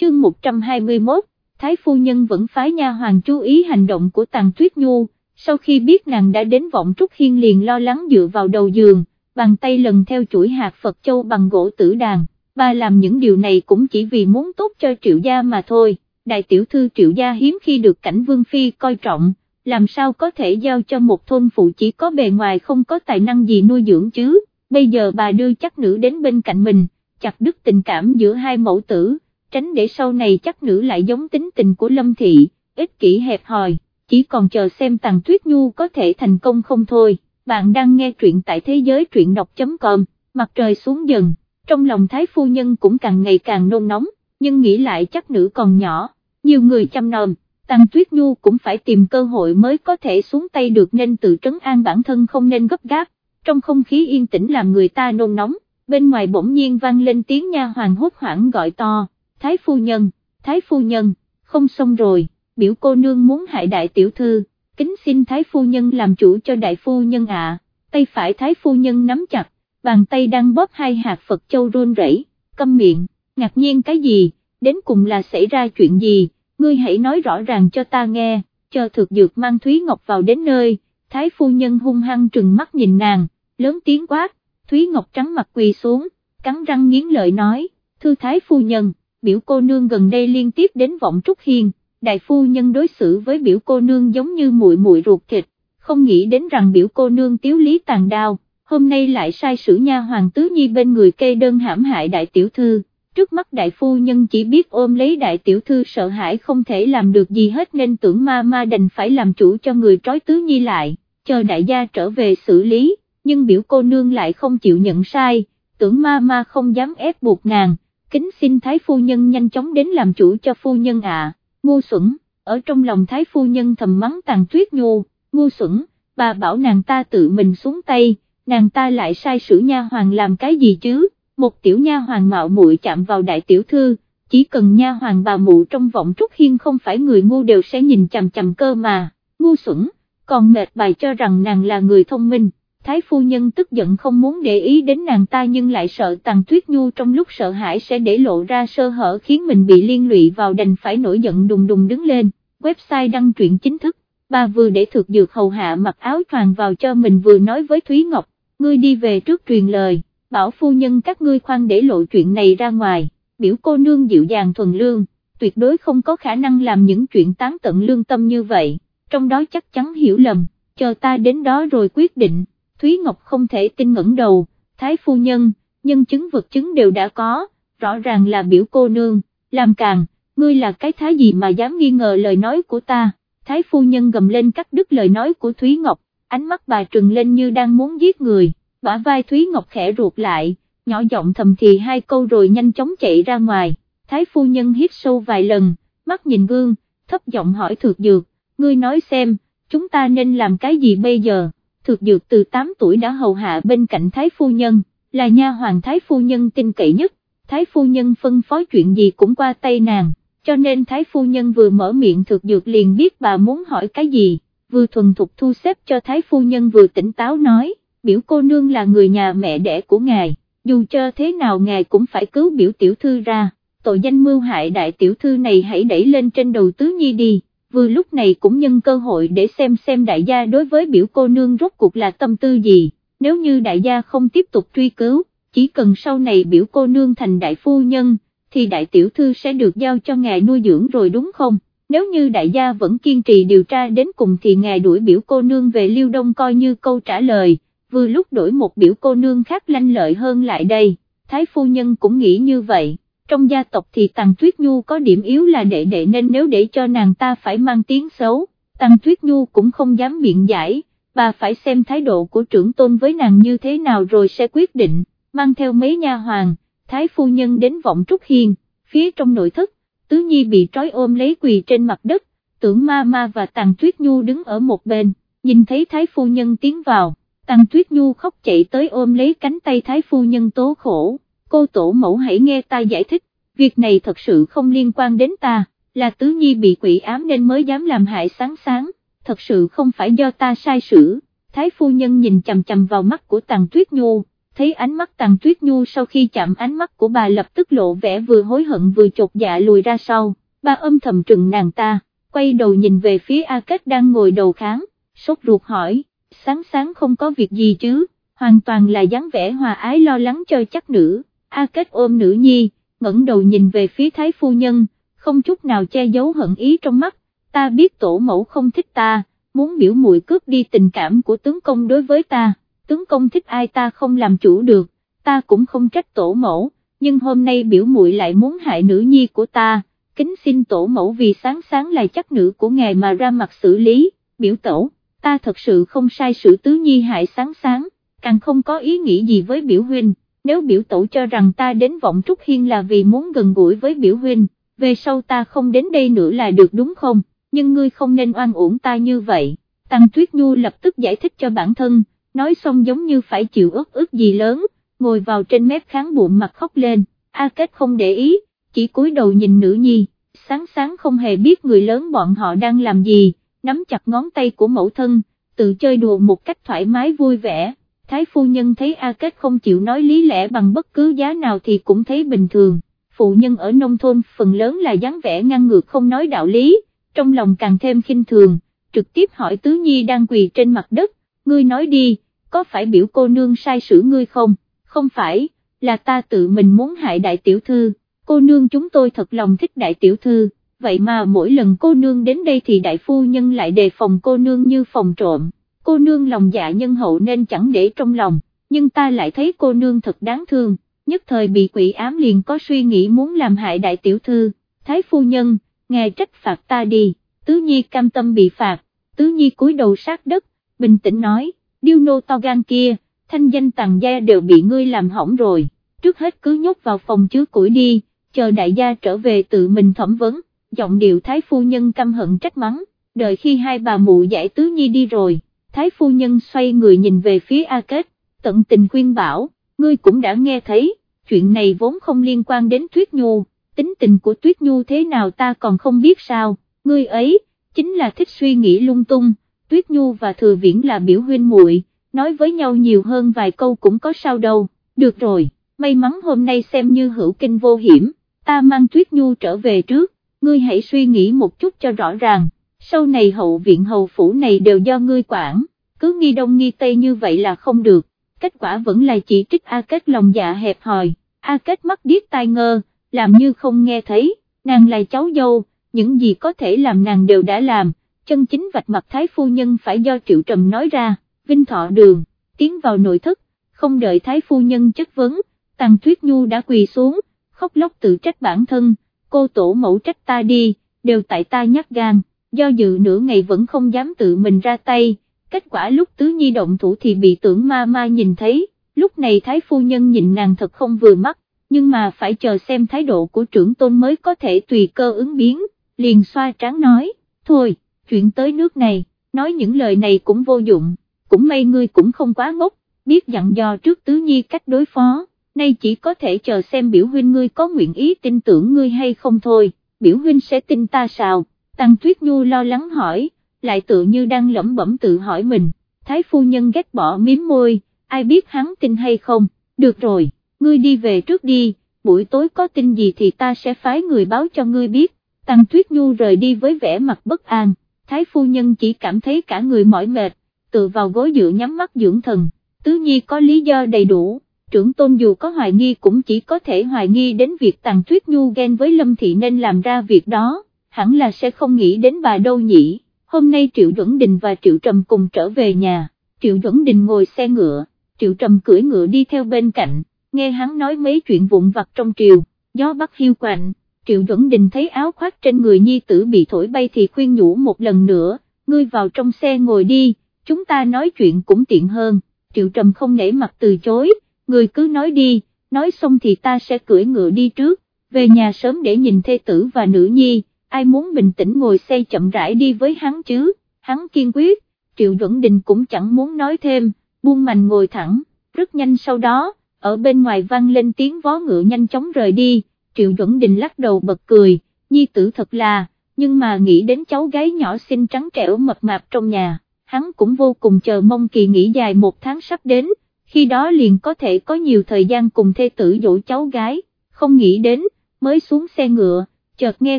chương 121, Thái Phu Nhân vẫn phái nha hoàng chú ý hành động của Tàng Tuyết Nhu, sau khi biết nàng đã đến vọng Trúc Hiên liền lo lắng dựa vào đầu giường, bàn tay lần theo chuỗi hạt Phật Châu bằng gỗ tử đàn, bà làm những điều này cũng chỉ vì muốn tốt cho triệu gia mà thôi, đại tiểu thư triệu gia hiếm khi được cảnh Vương Phi coi trọng, làm sao có thể giao cho một thôn phụ chỉ có bề ngoài không có tài năng gì nuôi dưỡng chứ, bây giờ bà đưa chắc nữ đến bên cạnh mình, chặt đứt tình cảm giữa hai mẫu tử, tránh để sau này chắc nữ lại giống tính tình của Lâm Thị, ích kỷ hẹp hòi, chỉ còn chờ xem Tàng Tuyết Nhu có thể thành công không thôi. Bạn đang nghe truyện tại thế giới truyện đọc.com, mặt trời xuống dần, trong lòng Thái Phu Nhân cũng càng ngày càng nôn nóng, nhưng nghĩ lại chắc nữ còn nhỏ, nhiều người chăm nom, Tăng Tuyết Nhu cũng phải tìm cơ hội mới có thể xuống tay được nên tự trấn an bản thân không nên gấp gáp, trong không khí yên tĩnh làm người ta nôn nóng, bên ngoài bỗng nhiên vang lên tiếng nha hoàng hốt hoảng gọi to, Thái Phu Nhân, Thái Phu Nhân, không xong rồi, biểu cô nương muốn hại đại tiểu thư, kính xin Thái Phu Nhân làm chủ cho đại phu nhân ạ, tay phải Thái Phu Nhân nắm chặt, bàn tay đang bóp hai hạt Phật Châu run rẩy, câm miệng, ngạc nhiên cái gì, đến cùng là xảy ra chuyện gì, ngươi hãy nói rõ ràng cho ta nghe, chờ thực dược mang Thúy Ngọc vào đến nơi, Thái Phu Nhân hung hăng trừng mắt nhìn nàng, lớn tiếng quát, Thúy Ngọc trắng mặt quỳ xuống, cắn răng nghiến lợi nói, thư Thái Phu Nhân, biểu cô nương gần đây liên tiếp đến vọng Trúc Hiên, đại phu nhân đối xử với biểu cô nương giống như muội muội ruột thịt, không nghĩ đến rằng biểu cô nương tiếu lý tàn đao, hôm nay lại sai sử nha hoàng tứ nhi bên người kê đơn hãm hại đại tiểu thư, trước mắt đại phu nhân chỉ biết ôm lấy đại tiểu thư sợ hãi không thể làm được gì hết nên tưởng ma ma đành phải làm chủ cho người trói tứ nhi lại, chờ đại gia trở về xử lý, nhưng biểu cô nương lại không chịu nhận sai, tưởng ma ma không dám ép buộc nàng, kính xin thái phu nhân nhanh chóng đến làm chủ cho phu nhân ạ. Ngu xuẩn, ở trong lòng thái phu nhân thầm mắng tàn tuyết nhu, ngu xuẩn, bà bảo nàng ta tự mình xuống tay, nàng ta lại sai sử nha hoàng làm cái gì chứ, một tiểu nha hoàng mạo muội chạm vào đại tiểu thư, chỉ cần nha hoàng bà mụ trong vọng trúc hiên không phải người ngu đều sẽ nhìn chằm chằm cơ mà, ngu xuẩn, còn mệt bài cho rằng nàng là người thông minh. Thái phu nhân tức giận không muốn để ý đến nàng ta nhưng lại sợ Tàng Tuyết Nhu trong lúc sợ hãi sẽ để lộ ra sơ hở khiến mình bị liên lụy vào đành phải nổi giận đùng đùng đứng lên, website đăng truyện chính thức, bà vừa để thực dược hầu hạ mặc áo choàng vào cho mình vừa nói với Thúy Ngọc, ngươi đi về trước truyền lời, bảo phu nhân các ngươi khoan để lộ chuyện này ra ngoài, biểu cô nương dịu dàng thuần lương, tuyệt đối không có khả năng làm những chuyện tán tận lương tâm như vậy, trong đó chắc chắn hiểu lầm, chờ ta đến đó rồi quyết định. Thúy Ngọc không thể tin ngẩng đầu, Thái phu nhân, nhân chứng vật chứng đều đã có, rõ ràng là biểu cô nương, làm càng, ngươi là cái thái gì mà dám nghi ngờ lời nói của ta, Thái phu nhân gầm lên cắt đứt lời nói của Thúy Ngọc, ánh mắt bà trừng lên như đang muốn giết người, bả vai Thúy Ngọc khẽ ruột lại, nhỏ giọng thầm thì hai câu rồi nhanh chóng chạy ra ngoài, Thái phu nhân hít sâu vài lần, mắt nhìn gương, thấp giọng hỏi thược dược, ngươi nói xem, chúng ta nên làm cái gì bây giờ? Thực dược từ 8 tuổi đã hầu hạ bên cạnh Thái Phu Nhân, là nha hoàng Thái Phu Nhân tin cậy nhất, Thái Phu Nhân phân phó chuyện gì cũng qua tay nàng, cho nên Thái Phu Nhân vừa mở miệng thực dược liền biết bà muốn hỏi cái gì, vừa thuần thục thu xếp cho Thái Phu Nhân vừa tỉnh táo nói, biểu cô nương là người nhà mẹ đẻ của ngài, dù cho thế nào ngài cũng phải cứu biểu tiểu thư ra, tội danh mưu hại đại tiểu thư này hãy đẩy lên trên đầu tứ nhi đi vừa lúc này cũng nhân cơ hội để xem xem đại gia đối với biểu cô nương rốt cuộc là tâm tư gì, nếu như đại gia không tiếp tục truy cứu, chỉ cần sau này biểu cô nương thành đại phu nhân, thì đại tiểu thư sẽ được giao cho ngài nuôi dưỡng rồi đúng không? Nếu như đại gia vẫn kiên trì điều tra đến cùng thì ngài đuổi biểu cô nương về Liêu Đông coi như câu trả lời, vừa lúc đổi một biểu cô nương khác lanh lợi hơn lại đây, Thái phu nhân cũng nghĩ như vậy trong gia tộc thì Tàng Tuyết Nhu có điểm yếu là đệ đệ nên nếu để cho nàng ta phải mang tiếng xấu, Tàng Tuyết Nhu cũng không dám biện giải, bà phải xem thái độ của trưởng tôn với nàng như thế nào rồi sẽ quyết định, mang theo mấy nha hoàng, thái phu nhân đến vọng Trúc Hiên, phía trong nội thất, Tứ Nhi bị trói ôm lấy quỳ trên mặt đất, tưởng ma ma và Tàng Tuyết Nhu đứng ở một bên, nhìn thấy thái phu nhân tiến vào, Tàng Tuyết Nhu khóc chạy tới ôm lấy cánh tay thái phu nhân tố khổ cô tổ mẫu hãy nghe ta giải thích, việc này thật sự không liên quan đến ta, là tứ nhi bị quỷ ám nên mới dám làm hại sáng sáng, thật sự không phải do ta sai sử, thái phu nhân nhìn chầm chầm vào mắt của tàng tuyết nhu, thấy ánh mắt tàng tuyết nhu sau khi chạm ánh mắt của bà lập tức lộ vẻ vừa hối hận vừa chột dạ lùi ra sau, bà âm thầm trừng nàng ta, quay đầu nhìn về phía A Kết đang ngồi đầu kháng, sốt ruột hỏi, sáng sáng không có việc gì chứ, hoàn toàn là dáng vẻ hòa ái lo lắng cho chắc nữ, A Kết ôm nữ nhi, ngẩng đầu nhìn về phía thái phu nhân, không chút nào che giấu hận ý trong mắt, ta biết tổ mẫu không thích ta, muốn biểu muội cướp đi tình cảm của tướng công đối với ta, tướng công thích ai ta không làm chủ được, ta cũng không trách tổ mẫu, nhưng hôm nay biểu muội lại muốn hại nữ nhi của ta, kính xin tổ mẫu vì sáng sáng là chắc nữ của ngài mà ra mặt xử lý, biểu tổ, ta thật sự không sai sự tứ nhi hại sáng sáng, càng không có ý nghĩ gì với biểu huynh, nếu biểu tổ cho rằng ta đến vọng trúc hiên là vì muốn gần gũi với biểu huynh, về sau ta không đến đây nữa là được đúng không, nhưng ngươi không nên oan uổng ta như vậy, Tăng Tuyết Nhu lập tức giải thích cho bản thân, nói xong giống như phải chịu ức ức gì lớn, ngồi vào trên mép kháng bụng mặt khóc lên, A Kết không để ý, chỉ cúi đầu nhìn nữ nhi, sáng sáng không hề biết người lớn bọn họ đang làm gì, nắm chặt ngón tay của mẫu thân, tự chơi đùa một cách thoải mái vui vẻ. Thái phu nhân thấy A Kết không chịu nói lý lẽ bằng bất cứ giá nào thì cũng thấy bình thường, phụ nhân ở nông thôn phần lớn là dáng vẻ ngăn ngược không nói đạo lý, trong lòng càng thêm khinh thường, trực tiếp hỏi Tứ Nhi đang quỳ trên mặt đất, ngươi nói đi, có phải biểu cô nương sai sử ngươi không, không phải, là ta tự mình muốn hại đại tiểu thư, cô nương chúng tôi thật lòng thích đại tiểu thư, vậy mà mỗi lần cô nương đến đây thì đại phu nhân lại đề phòng cô nương như phòng trộm, cô nương lòng dạ nhân hậu nên chẳng để trong lòng, nhưng ta lại thấy cô nương thật đáng thương, nhất thời bị quỷ ám liền có suy nghĩ muốn làm hại đại tiểu thư, thái phu nhân, ngài trách phạt ta đi, tứ nhi cam tâm bị phạt, tứ nhi cúi đầu sát đất, bình tĩnh nói, điêu nô to gan kia, thanh danh tàng gia đều bị ngươi làm hỏng rồi, trước hết cứ nhốt vào phòng chứa củi đi, chờ đại gia trở về tự mình thẩm vấn, giọng điệu thái phu nhân căm hận trách mắng, đợi khi hai bà mụ giải tứ nhi đi rồi, thái phu nhân xoay người nhìn về phía A Kết, tận tình khuyên bảo, ngươi cũng đã nghe thấy, chuyện này vốn không liên quan đến Tuyết Nhu, tính tình của Tuyết Nhu thế nào ta còn không biết sao, ngươi ấy, chính là thích suy nghĩ lung tung, Tuyết Nhu và Thừa Viễn là biểu huynh muội, nói với nhau nhiều hơn vài câu cũng có sao đâu, được rồi, may mắn hôm nay xem như hữu kinh vô hiểm, ta mang Tuyết Nhu trở về trước, ngươi hãy suy nghĩ một chút cho rõ ràng, sau này hậu viện hầu phủ này đều do ngươi quản, cứ nghi đông nghi tây như vậy là không được, kết quả vẫn là chỉ trích A Kết lòng dạ hẹp hòi, A Kết mắt điếc tai ngơ, làm như không nghe thấy, nàng là cháu dâu, những gì có thể làm nàng đều đã làm, chân chính vạch mặt Thái Phu Nhân phải do Triệu Trầm nói ra, Vinh Thọ Đường, tiến vào nội thất, không đợi Thái Phu Nhân chất vấn, Tàng thuyết Nhu đã quỳ xuống, khóc lóc tự trách bản thân, cô tổ mẫu trách ta đi, đều tại ta nhát gan, do dự nửa ngày vẫn không dám tự mình ra tay, kết quả lúc Tứ Nhi động thủ thì bị tưởng ma ma nhìn thấy, lúc này Thái Phu Nhân nhìn nàng thật không vừa mắt, nhưng mà phải chờ xem thái độ của trưởng tôn mới có thể tùy cơ ứng biến liền xoa tráng nói, thôi, chuyện tới nước này, nói những lời này cũng vô dụng, cũng may ngươi cũng không quá ngốc, biết dặn dò trước tứ nhi cách đối phó, nay chỉ có thể chờ xem biểu huynh ngươi có nguyện ý tin tưởng ngươi hay không thôi, biểu huynh sẽ tin ta sao, Tăng Tuyết Nhu lo lắng hỏi, lại tự như đang lẩm bẩm tự hỏi mình, thái phu nhân ghét bỏ miếm môi, ai biết hắn tin hay không, được rồi, ngươi đi về trước đi, buổi tối có tin gì thì ta sẽ phái người báo cho ngươi biết, Tăng Tuyết Nhu rời đi với vẻ mặt bất an, Thái Phu Nhân chỉ cảm thấy cả người mỏi mệt, tự vào gối dựa nhắm mắt dưỡng thần, tứ nhi có lý do đầy đủ, trưởng tôn dù có hoài nghi cũng chỉ có thể hoài nghi đến việc Tăng Tuyết Nhu ghen với Lâm Thị nên làm ra việc đó, hẳn là sẽ không nghĩ đến bà đâu nhỉ, hôm nay Triệu Duẩn Đình và Triệu Trầm cùng trở về nhà, Triệu Duẩn Đình ngồi xe ngựa, Triệu Trầm cưỡi ngựa đi theo bên cạnh, nghe hắn nói mấy chuyện vụn vặt trong triều, gió bắc hiu quạnh. Triệu Duẩn Đình thấy áo khoác trên người nhi tử bị thổi bay thì khuyên nhủ một lần nữa, ngươi vào trong xe ngồi đi, chúng ta nói chuyện cũng tiện hơn, Triệu Trầm không nể mặt từ chối, ngươi cứ nói đi, nói xong thì ta sẽ cưỡi ngựa đi trước, về nhà sớm để nhìn thê tử và nữ nhi, ai muốn bình tĩnh ngồi xe chậm rãi đi với hắn chứ, hắn kiên quyết, Triệu Duẩn Đình cũng chẳng muốn nói thêm, buông mành ngồi thẳng, rất nhanh sau đó, ở bên ngoài vang lên tiếng vó ngựa nhanh chóng rời đi, Triệu Duẩn Đình lắc đầu bật cười, nhi tử thật là, nhưng mà nghĩ đến cháu gái nhỏ xinh trắng trẻo mập mạp trong nhà, hắn cũng vô cùng chờ mong kỳ nghỉ dài một tháng sắp đến, khi đó liền có thể có nhiều thời gian cùng thê tử dỗ cháu gái, không nghĩ đến, mới xuống xe ngựa, chợt nghe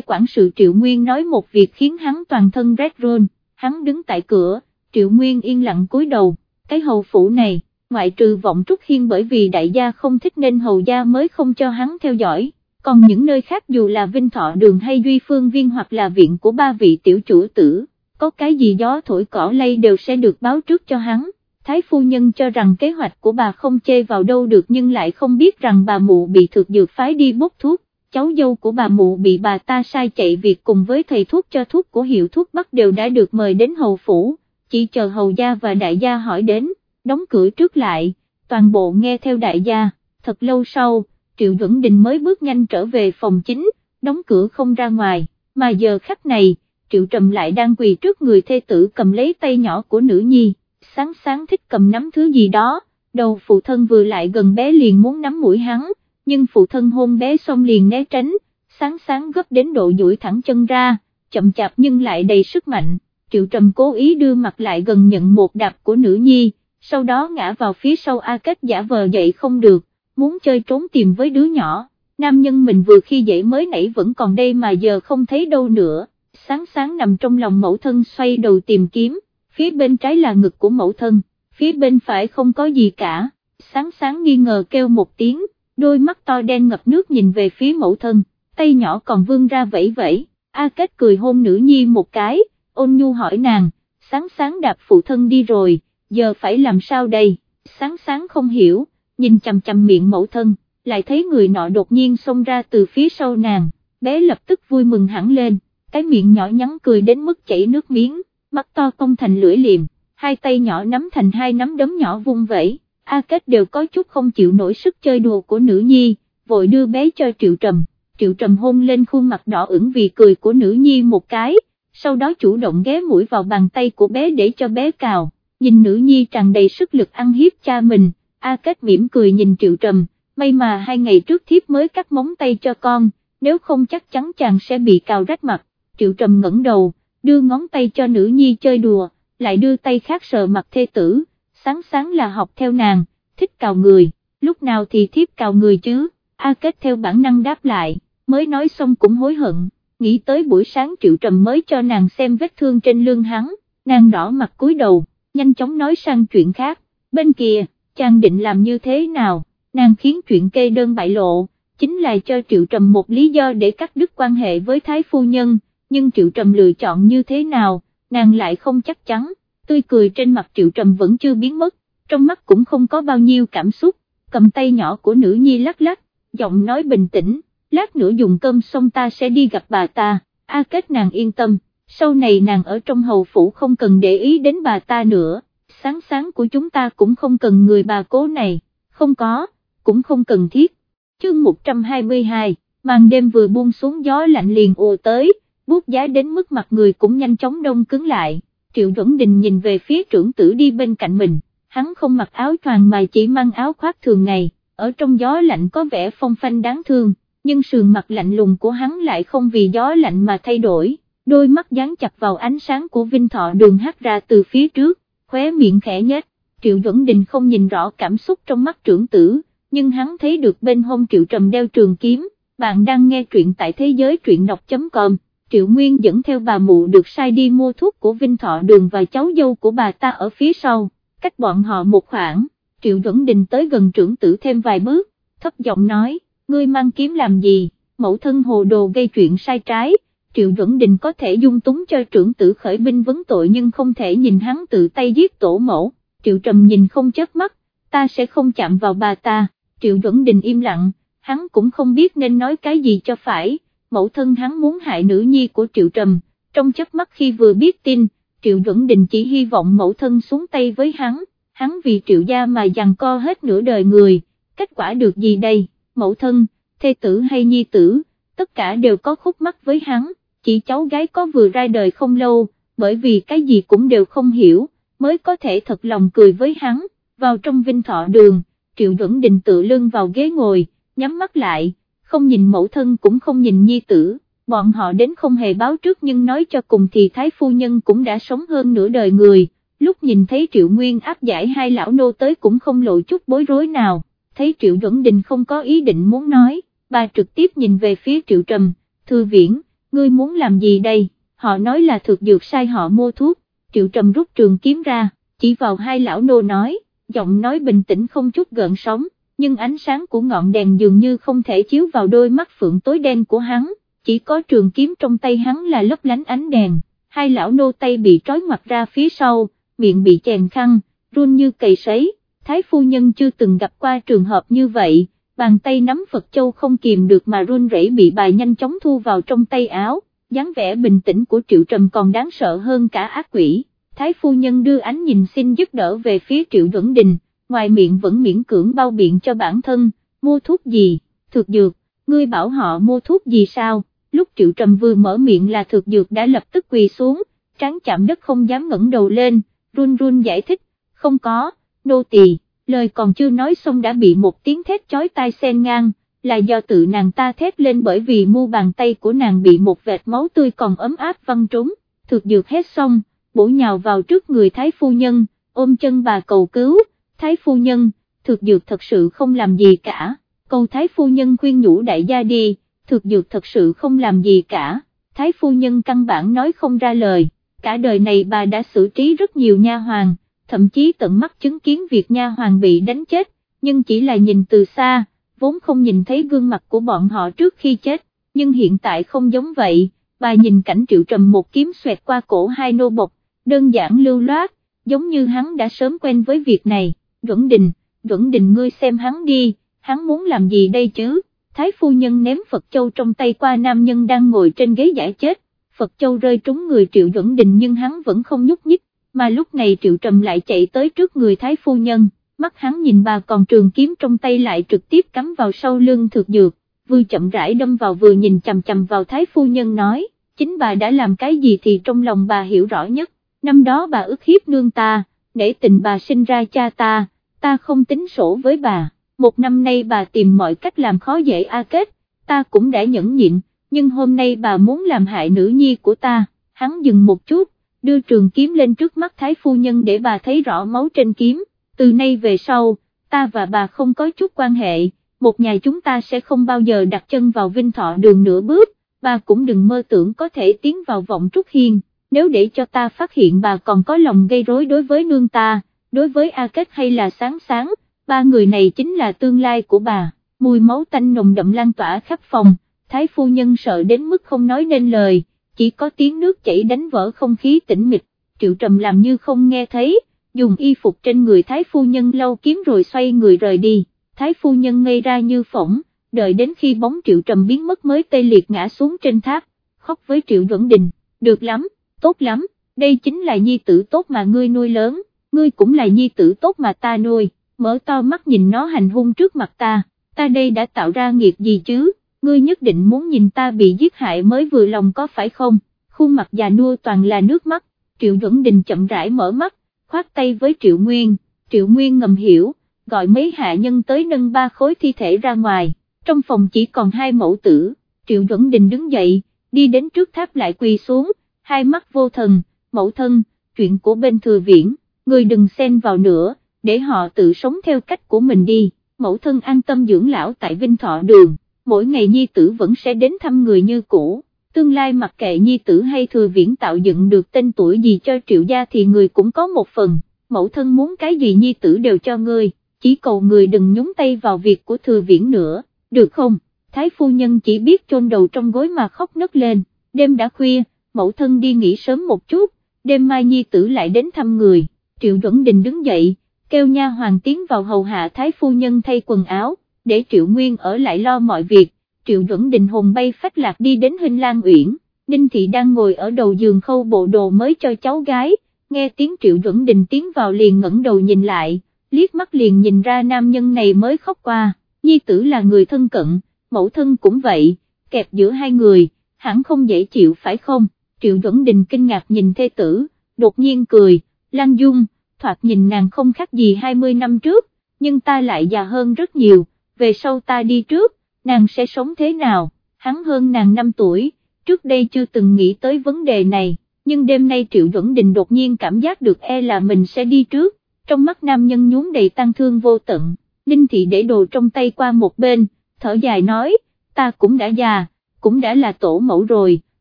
quản sự Triệu Nguyên nói một việc khiến hắn toàn thân rét run, hắn đứng tại cửa, Triệu Nguyên yên lặng cúi đầu, cái hầu phủ này, ngoại trừ vọng Trúc Hiên bởi vì đại gia không thích nên hầu gia mới không cho hắn theo dõi, còn những nơi khác dù là Vinh Thọ Đường hay Duy Phương Viên hoặc là viện của ba vị tiểu chủ tử, có cái gì gió thổi cỏ lay đều sẽ được báo trước cho hắn. Thái phu nhân cho rằng kế hoạch của bà không chê vào đâu được nhưng lại không biết rằng bà mụ bị thực dược phái đi bốc thuốc, cháu dâu của bà mụ bị bà ta sai chạy việc cùng với thầy thuốc cho thuốc của hiệu thuốc Bắc đều đã được mời đến hầu phủ, chỉ chờ hầu gia và đại gia hỏi đến, đóng cửa trước lại, toàn bộ nghe theo đại gia, thật lâu sau, Triệu Duẩn Đình mới bước nhanh trở về phòng chính, đóng cửa không ra ngoài, mà giờ khắc này, Triệu Trầm lại đang quỳ trước người thê tử cầm lấy tay nhỏ của nữ nhi, sáng sáng thích cầm nắm thứ gì đó, đầu phụ thân vừa lại gần bé liền muốn nắm mũi hắn, nhưng phụ thân hôn bé xong liền né tránh, sáng sáng gấp đến độ duỗi thẳng chân ra, chậm chạp nhưng lại đầy sức mạnh, Triệu Trầm cố ý đưa mặt lại gần nhận một đạp của nữ nhi, sau đó ngã vào phía sau A Kết giả vờ dậy không được, muốn chơi trốn tìm với đứa nhỏ, nam nhân mình vừa khi dậy mới nãy vẫn còn đây mà giờ không thấy đâu nữa, sáng sáng nằm trong lòng mẫu thân xoay đầu tìm kiếm, phía bên trái là ngực của mẫu thân, phía bên phải không có gì cả, sáng sáng nghi ngờ kêu một tiếng, đôi mắt to đen ngập nước nhìn về phía mẫu thân, tay nhỏ còn vươn ra vẫy vẫy, A Kết cười hôn nữ nhi một cái, ôn nhu hỏi nàng, sáng sáng đạp phụ thân đi rồi, giờ phải làm sao đây, sáng sáng không hiểu, nhìn chằm chằm miệng mẫu thân, lại thấy người nọ đột nhiên xông ra từ phía sau nàng, bé lập tức vui mừng hẳn lên, cái miệng nhỏ nhắn cười đến mức chảy nước miếng, mắt to cong thành lưỡi liềm, hai tay nhỏ nắm thành hai nắm đấm nhỏ vung vẩy, A Kết đều có chút không chịu nổi sức chơi đùa của nữ nhi, vội đưa bé cho Triệu Trầm, Triệu Trầm hôn lên khuôn mặt đỏ ửng vì cười của nữ nhi một cái, sau đó chủ động ghé mũi vào bàn tay của bé để cho bé cào, nhìn nữ nhi tràn đầy sức lực ăn hiếp cha mình, A Kết mỉm cười nhìn Triệu Trầm, may mà hai ngày trước thiếp mới cắt móng tay cho con, nếu không chắc chắn chàng sẽ bị cào rách mặt, Triệu Trầm ngẩng đầu, đưa ngón tay cho nữ nhi chơi đùa, lại đưa tay khác sờ mặt thê tử, sáng sáng là học theo nàng, thích cào người, lúc nào thì thiếp cào người chứ, A Kết theo bản năng đáp lại, mới nói xong cũng hối hận, nghĩ tới buổi sáng Triệu Trầm mới cho nàng xem vết thương trên lưng hắn, nàng đỏ mặt cúi đầu, nhanh chóng nói sang chuyện khác, bên kia chàng định làm như thế nào, nàng khiến chuyện kê đơn bại lộ, chính là cho Triệu Trầm một lý do để cắt đứt quan hệ với Thái Phu Nhân, nhưng Triệu Trầm lựa chọn như thế nào, nàng lại không chắc chắn, tươi cười trên mặt Triệu Trầm vẫn chưa biến mất, trong mắt cũng không có bao nhiêu cảm xúc, cầm tay nhỏ của nữ nhi lắc lắc, giọng nói bình tĩnh, lát nữa dùng cơm xong ta sẽ đi gặp bà ta, A Kết nàng yên tâm, sau này nàng ở trong hầu phủ không cần để ý đến bà ta nữa sáng sáng của chúng ta cũng không cần người bà cố này, không có, cũng không cần thiết. Chương 122, màn đêm vừa buông xuống gió lạnh liền ùa tới, bút giá đến mức mặt người cũng nhanh chóng đông cứng lại, Triệu Duẩn Đình nhìn về phía trưởng tử đi bên cạnh mình, hắn không mặc áo choàng mà chỉ mang áo khoác thường ngày, ở trong gió lạnh có vẻ phong phanh đáng thương, nhưng sườn mặt lạnh lùng của hắn lại không vì gió lạnh mà thay đổi, đôi mắt dán chặt vào ánh sáng của Vinh Thọ đường hát ra từ phía trước, khóe miệng khẽ nhếch, Triệu Duẩn Đình không nhìn rõ cảm xúc trong mắt trưởng tử, nhưng hắn thấy được bên hông Triệu Trầm đeo trường kiếm, bạn đang nghe truyện tại thế giới truyện đọc.com. Triệu Nguyên dẫn theo bà mụ được sai đi mua thuốc của Vinh Thọ Đường và cháu dâu của bà ta ở phía sau, cách bọn họ một khoảng, Triệu Duẩn Đình tới gần trưởng tử thêm vài bước, thấp giọng nói, ngươi mang kiếm làm gì, mẫu thân hồ đồ gây chuyện sai trái, Triệu Duẩn Đình có thể dung túng cho trưởng tử khởi binh vấn tội nhưng không thể nhìn hắn tự tay giết tổ mẫu, Triệu Trầm nhìn không chớp mắt, ta sẽ không chạm vào bà ta, Triệu Duẩn Đình im lặng, hắn cũng không biết nên nói cái gì cho phải, mẫu thân hắn muốn hại nữ nhi của Triệu Trầm, trong chớp mắt khi vừa biết tin, Triệu Duẩn Đình chỉ hy vọng mẫu thân xuống tay với hắn, hắn vì Triệu gia mà giằng co hết nửa đời người, kết quả được gì đây, mẫu thân, thê tử hay nhi tử, tất cả đều có khúc mắc với hắn chỉ cháu gái có vừa ra đời không lâu, bởi vì cái gì cũng đều không hiểu, mới có thể thật lòng cười với hắn, vào trong vinh thọ đường, Triệu Duẩn Đình tự lưng vào ghế ngồi, nhắm mắt lại, không nhìn mẫu thân cũng không nhìn nhi tử, bọn họ đến không hề báo trước nhưng nói cho cùng thì Thái Phu Nhân cũng đã sống hơn nửa đời người, lúc nhìn thấy Triệu Nguyên áp giải hai lão nô tới cũng không lộ chút bối rối nào, thấy Triệu Duẩn Đình không có ý định muốn nói, bà trực tiếp nhìn về phía Triệu Trầm, thư viễn, ngươi muốn làm gì đây, họ nói là thực dược sai họ mua thuốc, Triệu Trầm rút trường kiếm ra, chỉ vào hai lão nô nói, giọng nói bình tĩnh không chút gợn sóng, nhưng ánh sáng của ngọn đèn dường như không thể chiếu vào đôi mắt phượng tối đen của hắn, chỉ có trường kiếm trong tay hắn là lấp lánh ánh đèn, hai lão nô tay bị trói ngoặt ra phía sau, miệng bị chèn khăn, run như cầy sấy, thái phu nhân chưa từng gặp qua trường hợp như vậy, bàn tay nắm Phật Châu không kìm được mà run rẩy bị bà nhanh chóng thu vào trong tay áo, dáng vẻ bình tĩnh của Triệu Trầm còn đáng sợ hơn cả ác quỷ. Thái phu nhân đưa ánh nhìn xin giúp đỡ về phía Triệu Duẩn Đình, ngoài miệng vẫn miễn cưỡng bao biện cho bản thân, mua thuốc gì, thực dược, ngươi bảo họ mua thuốc gì sao, lúc Triệu Trầm vừa mở miệng là thực dược đã lập tức quỳ xuống, tráng chạm đất không dám ngẩng đầu lên, run run giải thích, không có, nô tỳ, lời còn chưa nói xong đã bị một tiếng thét chói tai xen ngang, là do tự nàng ta thét lên bởi vì mu bàn tay của nàng bị một vệt máu tươi còn ấm áp văng trúng, thực dược hết xong bổ nhào vào trước người Thái Phu Nhân, ôm chân bà cầu cứu, Thái Phu Nhân, thực dược thật sự không làm gì cả, cầu Thái Phu Nhân khuyên nhủ đại gia đi, thực dược thật sự không làm gì cả, Thái Phu Nhân căn bản nói không ra lời, cả đời này bà đã xử trí rất nhiều nha hoàng, thậm chí tận mắt chứng kiến việc nha hoàng bị đánh chết, nhưng chỉ là nhìn từ xa, vốn không nhìn thấy gương mặt của bọn họ trước khi chết, nhưng hiện tại không giống vậy, bà nhìn cảnh triệu trầm một kiếm xoẹt qua cổ hai nô bộc, đơn giản lưu loát, giống như hắn đã sớm quen với việc này, Duẩn Đình, Duẩn Đình ngươi xem hắn đi, hắn muốn làm gì đây chứ, Thái phu nhân ném Phật Châu trong tay qua nam nhân đang ngồi trên ghế giải chết, Phật Châu rơi trúng người Triệu Duẩn Đình nhưng hắn vẫn không nhúc nhích, mà lúc này Triệu Trầm lại chạy tới trước người Thái phu nhân, mắt hắn nhìn bà còn trường kiếm trong tay lại trực tiếp cắm vào sau lưng thực dược, vừa chậm rãi đâm vào vừa nhìn chầm chầm vào Thái phu nhân nói, chính bà đã làm cái gì thì trong lòng bà hiểu rõ nhất. Năm đó bà ức hiếp nương ta, để tình bà sinh ra cha ta, ta không tính sổ với bà, một năm nay bà tìm mọi cách làm khó dễ A Kết, ta cũng đã nhẫn nhịn, nhưng hôm nay bà muốn làm hại nữ nhi của ta, hắn dừng một chút, đưa trường kiếm lên trước mắt Thái Phu Nhân để bà thấy rõ máu trên kiếm, từ nay về sau, ta và bà không có chút quan hệ, một ngày chúng ta sẽ không bao giờ đặt chân vào Vinh Thọ đường nửa bước, bà cũng đừng mơ tưởng có thể tiến vào vọng Trúc Hiên nếu để cho ta phát hiện bà còn có lòng gây rối đối với nương ta, đối với A Kết hay là sáng sáng, ba người này chính là tương lai của bà, mùi máu tanh nồng đậm lan tỏa khắp phòng, thái phu nhân sợ đến mức không nói nên lời, chỉ có tiếng nước chảy đánh vỡ không khí tĩnh mịch, triệu trầm làm như không nghe thấy, dùng y phục trên người thái phu nhân lau kiếm rồi xoay người rời đi, thái phu nhân ngây ra như phỏng, đợi đến khi bóng triệu trầm biến mất mới tê liệt ngã xuống trên tháp, khóc với triệu duẩn đình, được lắm tốt lắm, đây chính là nhi tử tốt mà ngươi nuôi lớn, ngươi cũng là nhi tử tốt mà ta nuôi, mở to mắt nhìn nó hành hung trước mặt ta, ta đây đã tạo ra nghiệt gì chứ, ngươi nhất định muốn nhìn ta bị giết hại mới vừa lòng có phải không, khuôn mặt già nua toàn là nước mắt, Triệu Duẩn Đình chậm rãi mở mắt, khoát tay với Triệu Nguyên, Triệu Nguyên ngầm hiểu, gọi mấy hạ nhân tới nâng ba khối thi thể ra ngoài, trong phòng chỉ còn hai mẫu tử, Triệu Duẩn Đình đứng dậy, đi đến trước tháp lại quỳ xuống, hai mắt vô thần, mẫu thân, chuyện của bên thừa viễn, người đừng xen vào nữa, để họ tự sống theo cách của mình đi, mẫu thân an tâm dưỡng lão tại Vinh Thọ Đường, mỗi ngày nhi tử vẫn sẽ đến thăm người như cũ, tương lai mặc kệ nhi tử hay thừa viễn tạo dựng được tên tuổi gì cho triệu gia thì người cũng có một phần, mẫu thân muốn cái gì nhi tử đều cho ngươi, chỉ cầu người đừng nhúng tay vào việc của thừa viễn nữa, được không? Thái phu nhân chỉ biết chôn đầu trong gối mà khóc nấc lên, đêm đã khuya, mẫu thân đi nghỉ sớm một chút, đêm mai nhi tử lại đến thăm người, Triệu Duẩn Đình đứng dậy, kêu nha hoàng tiến vào hầu hạ thái phu nhân thay quần áo, để Triệu Nguyên ở lại lo mọi việc, Triệu Duẩn Đình hồn bay phách lạc đi đến Hình Lan Uyển, Ninh Thị đang ngồi ở đầu giường khâu bộ đồ mới cho cháu gái, nghe tiếng Triệu Duẩn Đình tiến vào liền ngẩng đầu nhìn lại, liếc mắt liền nhìn ra nam nhân này mới khóc qua, nhi tử là người thân cận, mẫu thân cũng vậy, kẹp giữa hai người, hẳn không dễ chịu phải không? Triệu Duẩn Đình kinh ngạc nhìn thê tử, đột nhiên cười, Lan Dung, thoạt nhìn nàng không khác gì 20 năm trước, nhưng ta lại già hơn rất nhiều, về sau ta đi trước, nàng sẽ sống thế nào, hắn hơn nàng 5 tuổi, trước đây chưa từng nghĩ tới vấn đề này, nhưng đêm nay Triệu Duẩn Đình đột nhiên cảm giác được e là mình sẽ đi trước, trong mắt nam nhân nhún đầy tăng thương vô tận, Ninh Thị để đồ trong tay qua một bên, thở dài nói, ta cũng đã già, cũng đã là tổ mẫu rồi,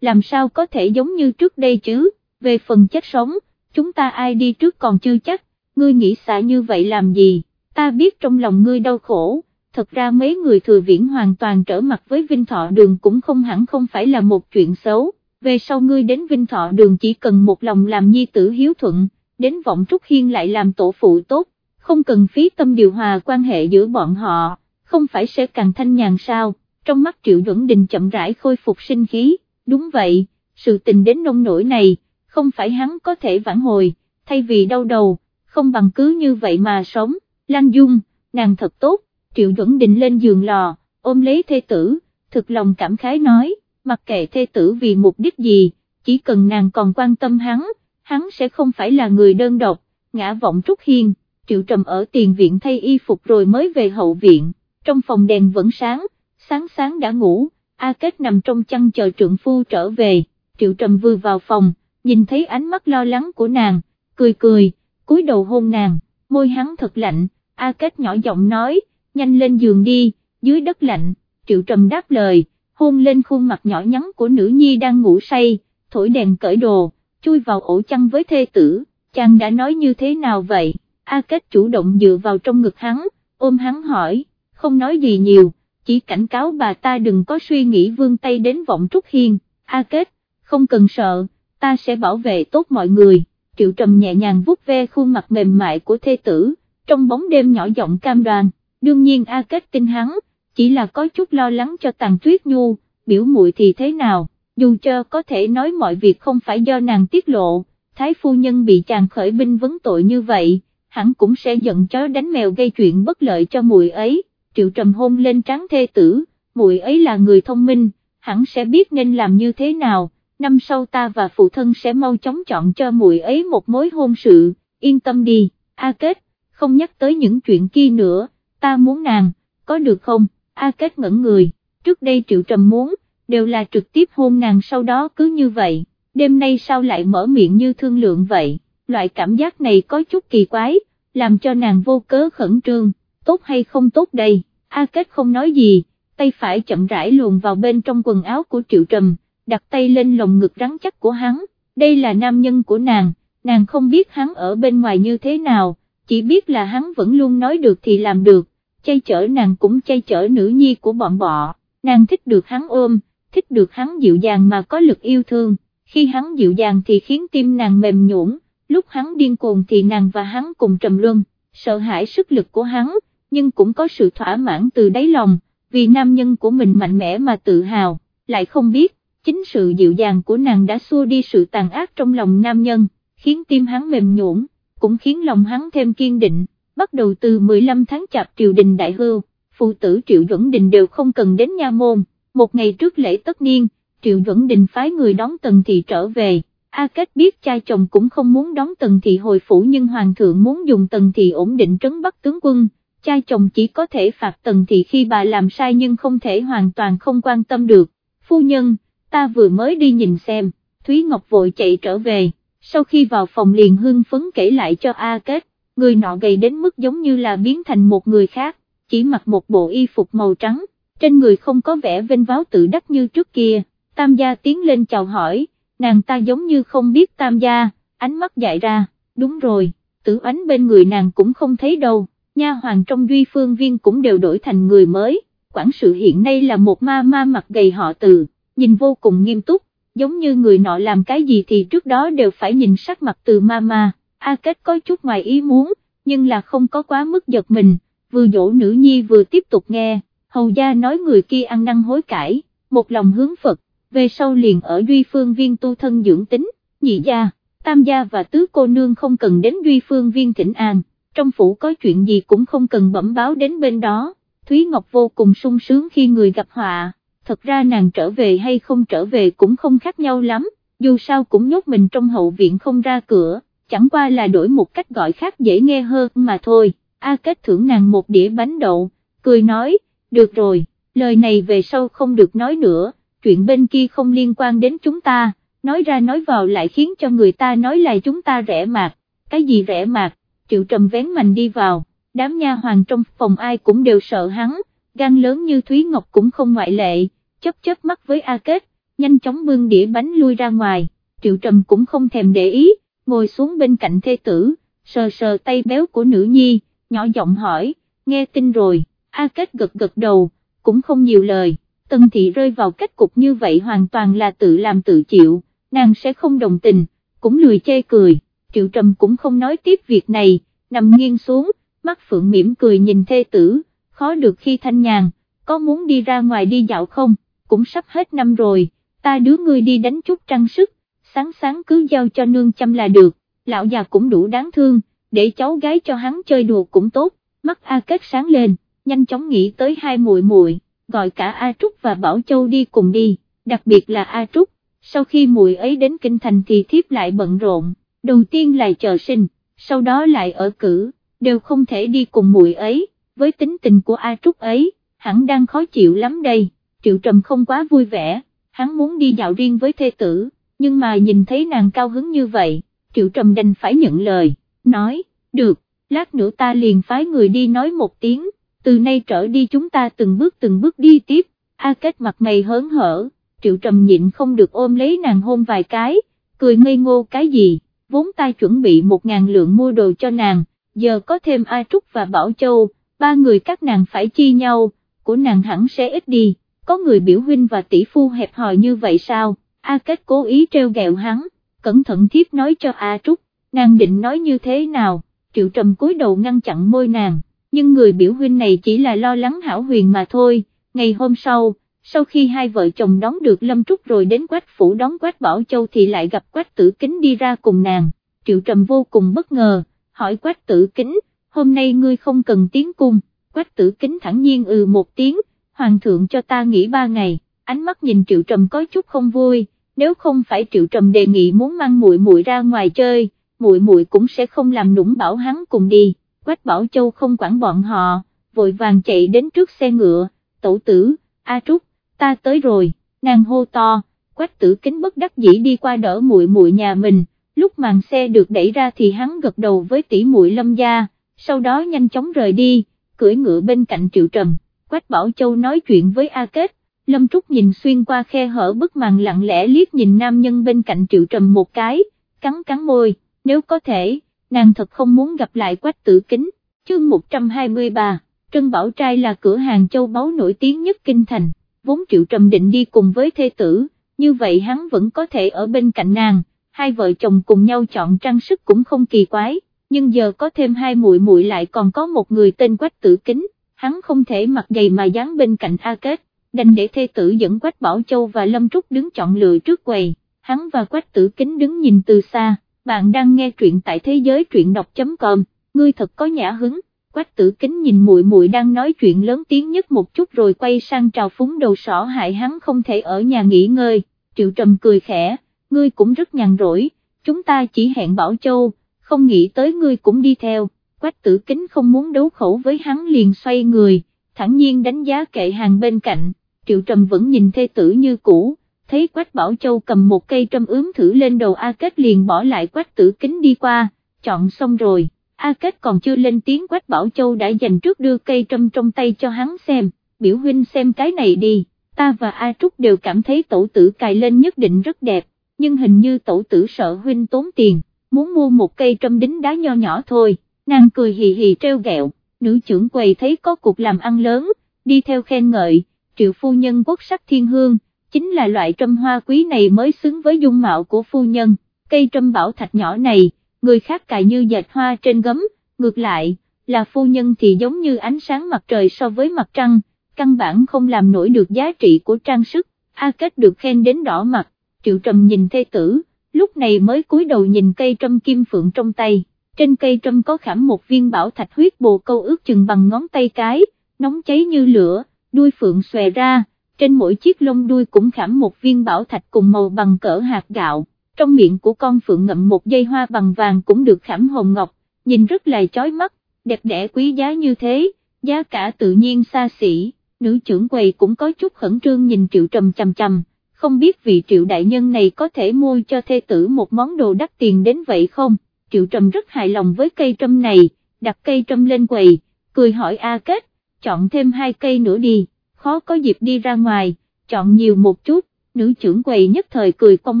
làm sao có thể giống như trước đây chứ, về phần chết sống, chúng ta ai đi trước còn chưa chắc, ngươi nghĩ xả như vậy làm gì, ta biết trong lòng ngươi đau khổ, thật ra mấy người thừa viễn hoàn toàn trở mặt với Vinh Thọ Đường cũng không hẳn không phải là một chuyện xấu, về sau ngươi đến Vinh Thọ Đường chỉ cần một lòng làm nhi tử hiếu thuận, đến vọng Trúc Hiên lại làm tổ phụ tốt, không cần phí tâm điều hòa quan hệ giữa bọn họ, không phải sẽ càng thanh nhàn sao, trong mắt Triệu Duẩn Đình chậm rãi khôi phục sinh khí, đúng vậy, sự tình đến nông nỗi này, không phải hắn có thể vãn hồi, thay vì đau đầu, không bằng cứ như vậy mà sống, Lan Dung, nàng thật tốt, Triệu Duẩn định lên giường lò, ôm lấy thê tử, thực lòng cảm khái nói, mặc kệ thê tử vì mục đích gì, chỉ cần nàng còn quan tâm hắn, hắn sẽ không phải là người đơn độc, ngã vọng Trúc Hiên, Triệu Trầm ở tiền viện thay y phục rồi mới về hậu viện, trong phòng đèn vẫn sáng, sáng sáng đã ngủ, A Kết nằm trong chăn chờ trượng phu trở về, Triệu Trầm vừa vào phòng, nhìn thấy ánh mắt lo lắng của nàng, cười cười, cúi đầu hôn nàng, môi hắn thật lạnh, A Kết nhỏ giọng nói, nhanh lên giường đi, dưới đất lạnh, Triệu Trầm đáp lời, hôn lên khuôn mặt nhỏ nhắn của nữ nhi đang ngủ say, thổi đèn cởi đồ, chui vào ổ chăn với thê tử, chàng đã nói như thế nào vậy, A Kết chủ động dựa vào trong ngực hắn, ôm hắn hỏi, không nói gì nhiều, chỉ cảnh cáo bà ta đừng có suy nghĩ vương tay đến vọng Trúc Hiên, A Kết, không cần sợ, ta sẽ bảo vệ tốt mọi người, Triệu Trầm nhẹ nhàng vuốt ve khuôn mặt mềm mại của thê tử, trong bóng đêm nhỏ giọng cam đoan, đương nhiên A Kết tin hắn, chỉ là có chút lo lắng cho Tàng Tuyết Nhu, biểu muội thì thế nào, dù cho có thể nói mọi việc không phải do nàng tiết lộ, Thái Phu Nhân bị chàng khởi binh vấn tội như vậy, hẳn cũng sẽ giận chó đánh mèo gây chuyện bất lợi cho muội ấy, Triệu Trầm hôn lên trán thê tử, muội ấy là người thông minh, hẳn sẽ biết nên làm như thế nào, năm sau ta và phụ thân sẽ mau chóng chọn cho muội ấy một mối hôn sự, yên tâm đi, A Kết, không nhắc tới những chuyện kia nữa, ta muốn nàng, có được không, A Kết ngẩn người, trước đây Triệu Trầm muốn, đều là trực tiếp hôn nàng sau đó cứ như vậy, đêm nay sao lại mở miệng như thương lượng vậy, loại cảm giác này có chút kỳ quái, làm cho nàng vô cớ khẩn trương, tốt hay không tốt đây, A Kết không nói gì, tay phải chậm rãi luồn vào bên trong quần áo của Triệu Trầm, đặt tay lên lồng ngực rắn chắc của hắn, đây là nam nhân của nàng, nàng không biết hắn ở bên ngoài như thế nào, chỉ biết là hắn vẫn luôn nói được thì làm được, chay chở nàng cũng chay chở nữ nhi của bọn bọ, nàng thích được hắn ôm, thích được hắn dịu dàng mà có lực yêu thương, khi hắn dịu dàng thì khiến tim nàng mềm nhũn, lúc hắn điên cuồng thì nàng và hắn cùng trầm luân, sợ hãi sức lực của hắn, nhưng cũng có sự thỏa mãn từ đáy lòng, vì nam nhân của mình mạnh mẽ mà tự hào, lại không biết, chính sự dịu dàng của nàng đã xua đi sự tàn ác trong lòng nam nhân, khiến tim hắn mềm nhũn, cũng khiến lòng hắn thêm kiên định, bắt đầu từ 15 tháng chạp triều đình đại hưu, phụ tử Triệu Duẩn Đình đều không cần đến nha môn, một ngày trước lễ tất niên, Triệu Duẩn Đình phái người đón Tần Thị trở về, A Kết biết cha chồng cũng không muốn đón Tần Thị hồi phủ nhưng Hoàng thượng muốn dùng Tần Thị ổn định trấn Bắc tướng quân, cha chồng chỉ có thể phạt Tần Thị khi bà làm sai nhưng không thể hoàn toàn không quan tâm được, phu nhân, ta vừa mới đi nhìn xem, Thúy Ngọc vội chạy trở về, sau khi vào phòng liền hưng phấn kể lại cho A Kết, người nọ gầy đến mức giống như là biến thành một người khác, chỉ mặc một bộ y phục màu trắng, trên người không có vẻ vinh váo tự đắc như trước kia, tam gia tiến lên chào hỏi, nàng ta giống như không biết tam gia, ánh mắt dại ra, đúng rồi, tử ánh bên người nàng cũng không thấy đâu, nha hoàng trong duy phương viên cũng đều đổi thành người mới, quản sự hiện nay là một ma ma mặt gầy họ từ, nhìn vô cùng nghiêm túc, giống như người nọ làm cái gì thì trước đó đều phải nhìn sắc mặt từ ma ma, A Kết có chút ngoài ý muốn, nhưng là không có quá mức giật mình, vừa dỗ nữ nhi vừa tiếp tục nghe, hầu gia nói người kia ăn năn hối cải, một lòng hướng Phật, về sau liền ở Duy Phương Viên tu thân dưỡng tính, nhị gia, tam gia và tứ cô nương không cần đến Duy Phương Viên thỉnh an, trong phủ có chuyện gì cũng không cần bẩm báo đến bên đó, Thúy Ngọc vô cùng sung sướng khi người gặp họa, thật ra nàng trở về hay không trở về cũng không khác nhau lắm, dù sao cũng nhốt mình trong hậu viện không ra cửa, chẳng qua là đổi một cách gọi khác dễ nghe hơn mà thôi, A Kết thưởng nàng một đĩa bánh đậu, cười nói, được rồi, lời này về sau không được nói nữa chuyện bên kia không liên quan đến chúng ta, nói ra nói vào lại khiến cho người ta nói là chúng ta rẻ mạt, cái gì rẻ mạt, triệu trầm vén mạnh đi vào, đám nha hoàng trong phòng ai cũng đều sợ hắn, gan lớn như Thúy Ngọc cũng không ngoại lệ, chấp chớp mắt với A Kết, nhanh chóng bưng đĩa bánh lui ra ngoài, triệu trầm cũng không thèm để ý, ngồi xuống bên cạnh thê tử, sờ sờ tay béo của nữ nhi, nhỏ giọng hỏi, nghe tin rồi, A Kết gật gật đầu, cũng không nhiều lời, Tân Thị rơi vào kết cục như vậy hoàn toàn là tự làm tự chịu, nàng sẽ không đồng tình, cũng lười chê cười, Triệu Trầm cũng không nói tiếp việc này, nằm nghiêng xuống, mắt phượng mỉm cười nhìn thê tử, khó được khi thanh nhàn, có muốn đi ra ngoài đi dạo không, cũng sắp hết năm rồi, ta đứa ngươi đi đánh chút trang sức, sáng sáng cứ giao cho nương chăm là được, lão già cũng đủ đáng thương, để cháu gái cho hắn chơi đùa cũng tốt, mắt A Kết sáng lên, nhanh chóng nghĩ tới hai muội muội, gọi cả A Trúc và Bảo Châu đi cùng đi, đặc biệt là A Trúc, sau khi muội ấy đến kinh thành thì thiếp lại bận rộn, đầu tiên là chờ sinh, sau đó lại ở cử, đều không thể đi cùng muội ấy, với tính tình của A Trúc ấy, hẳn đang khó chịu lắm đây, Triệu Trầm không quá vui vẻ, hắn muốn đi dạo riêng với thê tử, nhưng mà nhìn thấy nàng cao hứng như vậy, Triệu Trầm đành phải nhận lời, nói, được, lát nữa ta liền phái người đi nói một tiếng, từ nay trở đi chúng ta từng bước từng bước đi tiếp, A Kết mặt mày hớn hở, Triệu Trầm nhịn không được ôm lấy nàng hôn vài cái, cười ngây ngô cái gì, vốn ta chuẩn bị một ngàn lượng mua đồ cho nàng, giờ có thêm A Trúc và Bảo Châu, ba người các nàng phải chi nhau, của nàng hẳn sẽ ít đi, có người biểu huynh và tỷ phu hẹp hòi như vậy sao, A Kết cố ý treo gẹo hắn, cẩn thận thiếp nói cho A Trúc, nàng định nói như thế nào, Triệu Trầm cúi đầu ngăn chặn môi nàng, nhưng người biểu huynh này chỉ là lo lắng hảo huyền mà thôi, ngày hôm sau, sau khi hai vợ chồng đón được Lâm Trúc rồi đến Quách Phủ đón Quách Bảo Châu thì lại gặp Quách Tử Kính đi ra cùng nàng, Triệu Trầm vô cùng bất ngờ, hỏi Quách Tử Kính, hôm nay ngươi không cần tiến cung, Quách Tử Kính thẳng nhiên ừ một tiếng, Hoàng thượng cho ta nghỉ ba ngày, ánh mắt nhìn Triệu Trầm có chút không vui, nếu không phải Triệu Trầm đề nghị muốn mang muội muội ra ngoài chơi, muội muội cũng sẽ không làm nũng bảo hắn cùng đi, Quách Bảo Châu không quản bọn họ, vội vàng chạy đến trước xe ngựa, tổ tử, A Trúc, ta tới rồi, nàng hô to, Quách tử kính bất đắc dĩ đi qua đỡ muội muội nhà mình, lúc màn xe được đẩy ra thì hắn gật đầu với tỷ muội lâm gia, sau đó nhanh chóng rời đi, cưỡi ngựa bên cạnh Triệu Trầm, Quách Bảo Châu nói chuyện với A Kết, Lâm Trúc nhìn xuyên qua khe hở bức màn lặng lẽ liếc nhìn nam nhân bên cạnh Triệu Trầm một cái, cắn cắn môi, nếu có thể, nàng thật không muốn gặp lại Quách Tử Kính, chương 123, Trân Bảo Trai là cửa hàng châu báu nổi tiếng nhất kinh thành, vốn Triệu Trầm định đi cùng với thê tử, như vậy hắn vẫn có thể ở bên cạnh nàng, hai vợ chồng cùng nhau chọn trang sức cũng không kỳ quái, nhưng giờ có thêm hai muội muội lại còn có một người tên Quách Tử Kính, hắn không thể mặc giày mà dán bên cạnh A Kết, đành để thê tử dẫn Quách Bảo Châu và Lâm Trúc đứng chọn lựa trước quầy, hắn và Quách Tử Kính đứng nhìn từ xa, bạn đang nghe truyện tại thế giới truyện đọc.com, ngươi thật có nhã hứng. Quách tử kính nhìn muội muội đang nói chuyện lớn tiếng nhất một chút rồi quay sang trào phúng đầu sỏ hại hắn không thể ở nhà nghỉ ngơi, triệu trầm cười khẽ, ngươi cũng rất nhàn rỗi, chúng ta chỉ hẹn Bảo Châu, không nghĩ tới ngươi cũng đi theo, quách tử kính không muốn đấu khẩu với hắn liền xoay người, thẳng nhiên đánh giá kệ hàng bên cạnh, triệu trầm vẫn nhìn thê tử như cũ, thấy quách Bảo Châu cầm một cây trâm ướm thử lên đầu A Kết liền bỏ lại quách tử kính đi qua, chọn xong rồi. A Kết còn chưa lên tiếng Quách Bảo Châu đã dành trước đưa cây trâm trong tay cho hắn xem, biểu huynh xem cái này đi, ta và A Trúc đều cảm thấy tổ tử cài lên nhất định rất đẹp, nhưng hình như tổ tử sợ huynh tốn tiền, muốn mua một cây trâm đính đá nho nhỏ thôi, nàng cười hì hì treo gẹo, nữ trưởng quầy thấy có cuộc làm ăn lớn, đi theo khen ngợi, triệu phu nhân quốc sắc thiên hương, chính là loại trâm hoa quý này mới xứng với dung mạo của phu nhân, cây trâm bảo thạch nhỏ này người khác cài như dệt hoa trên gấm, ngược lại, là phu nhân thì giống như ánh sáng mặt trời so với mặt trăng, căn bản không làm nổi được giá trị của trang sức, A Kết được khen đến đỏ mặt, triệu trầm nhìn thê tử, lúc này mới cúi đầu nhìn cây trâm kim phượng trong tay, trên cây trâm có khảm một viên bảo thạch huyết bồ câu ước chừng bằng ngón tay cái, nóng cháy như lửa, đuôi phượng xòe ra, trên mỗi chiếc lông đuôi cũng khảm một viên bảo thạch cùng màu bằng cỡ hạt gạo trong miệng của con phượng ngậm một dây hoa bằng vàng cũng được khảm hồng ngọc, nhìn rất là chói mắt, đẹp đẽ quý giá như thế, giá cả tự nhiên xa xỉ, nữ trưởng quầy cũng có chút khẩn trương nhìn triệu trầm chằm chằm, không biết vị triệu đại nhân này có thể mua cho thê tử một món đồ đắt tiền đến vậy không, triệu trầm rất hài lòng với cây trâm này, đặt cây trâm lên quầy, cười hỏi A Kết, chọn thêm hai cây nữa đi, khó có dịp đi ra ngoài, chọn nhiều một chút, nữ trưởng quầy nhất thời cười con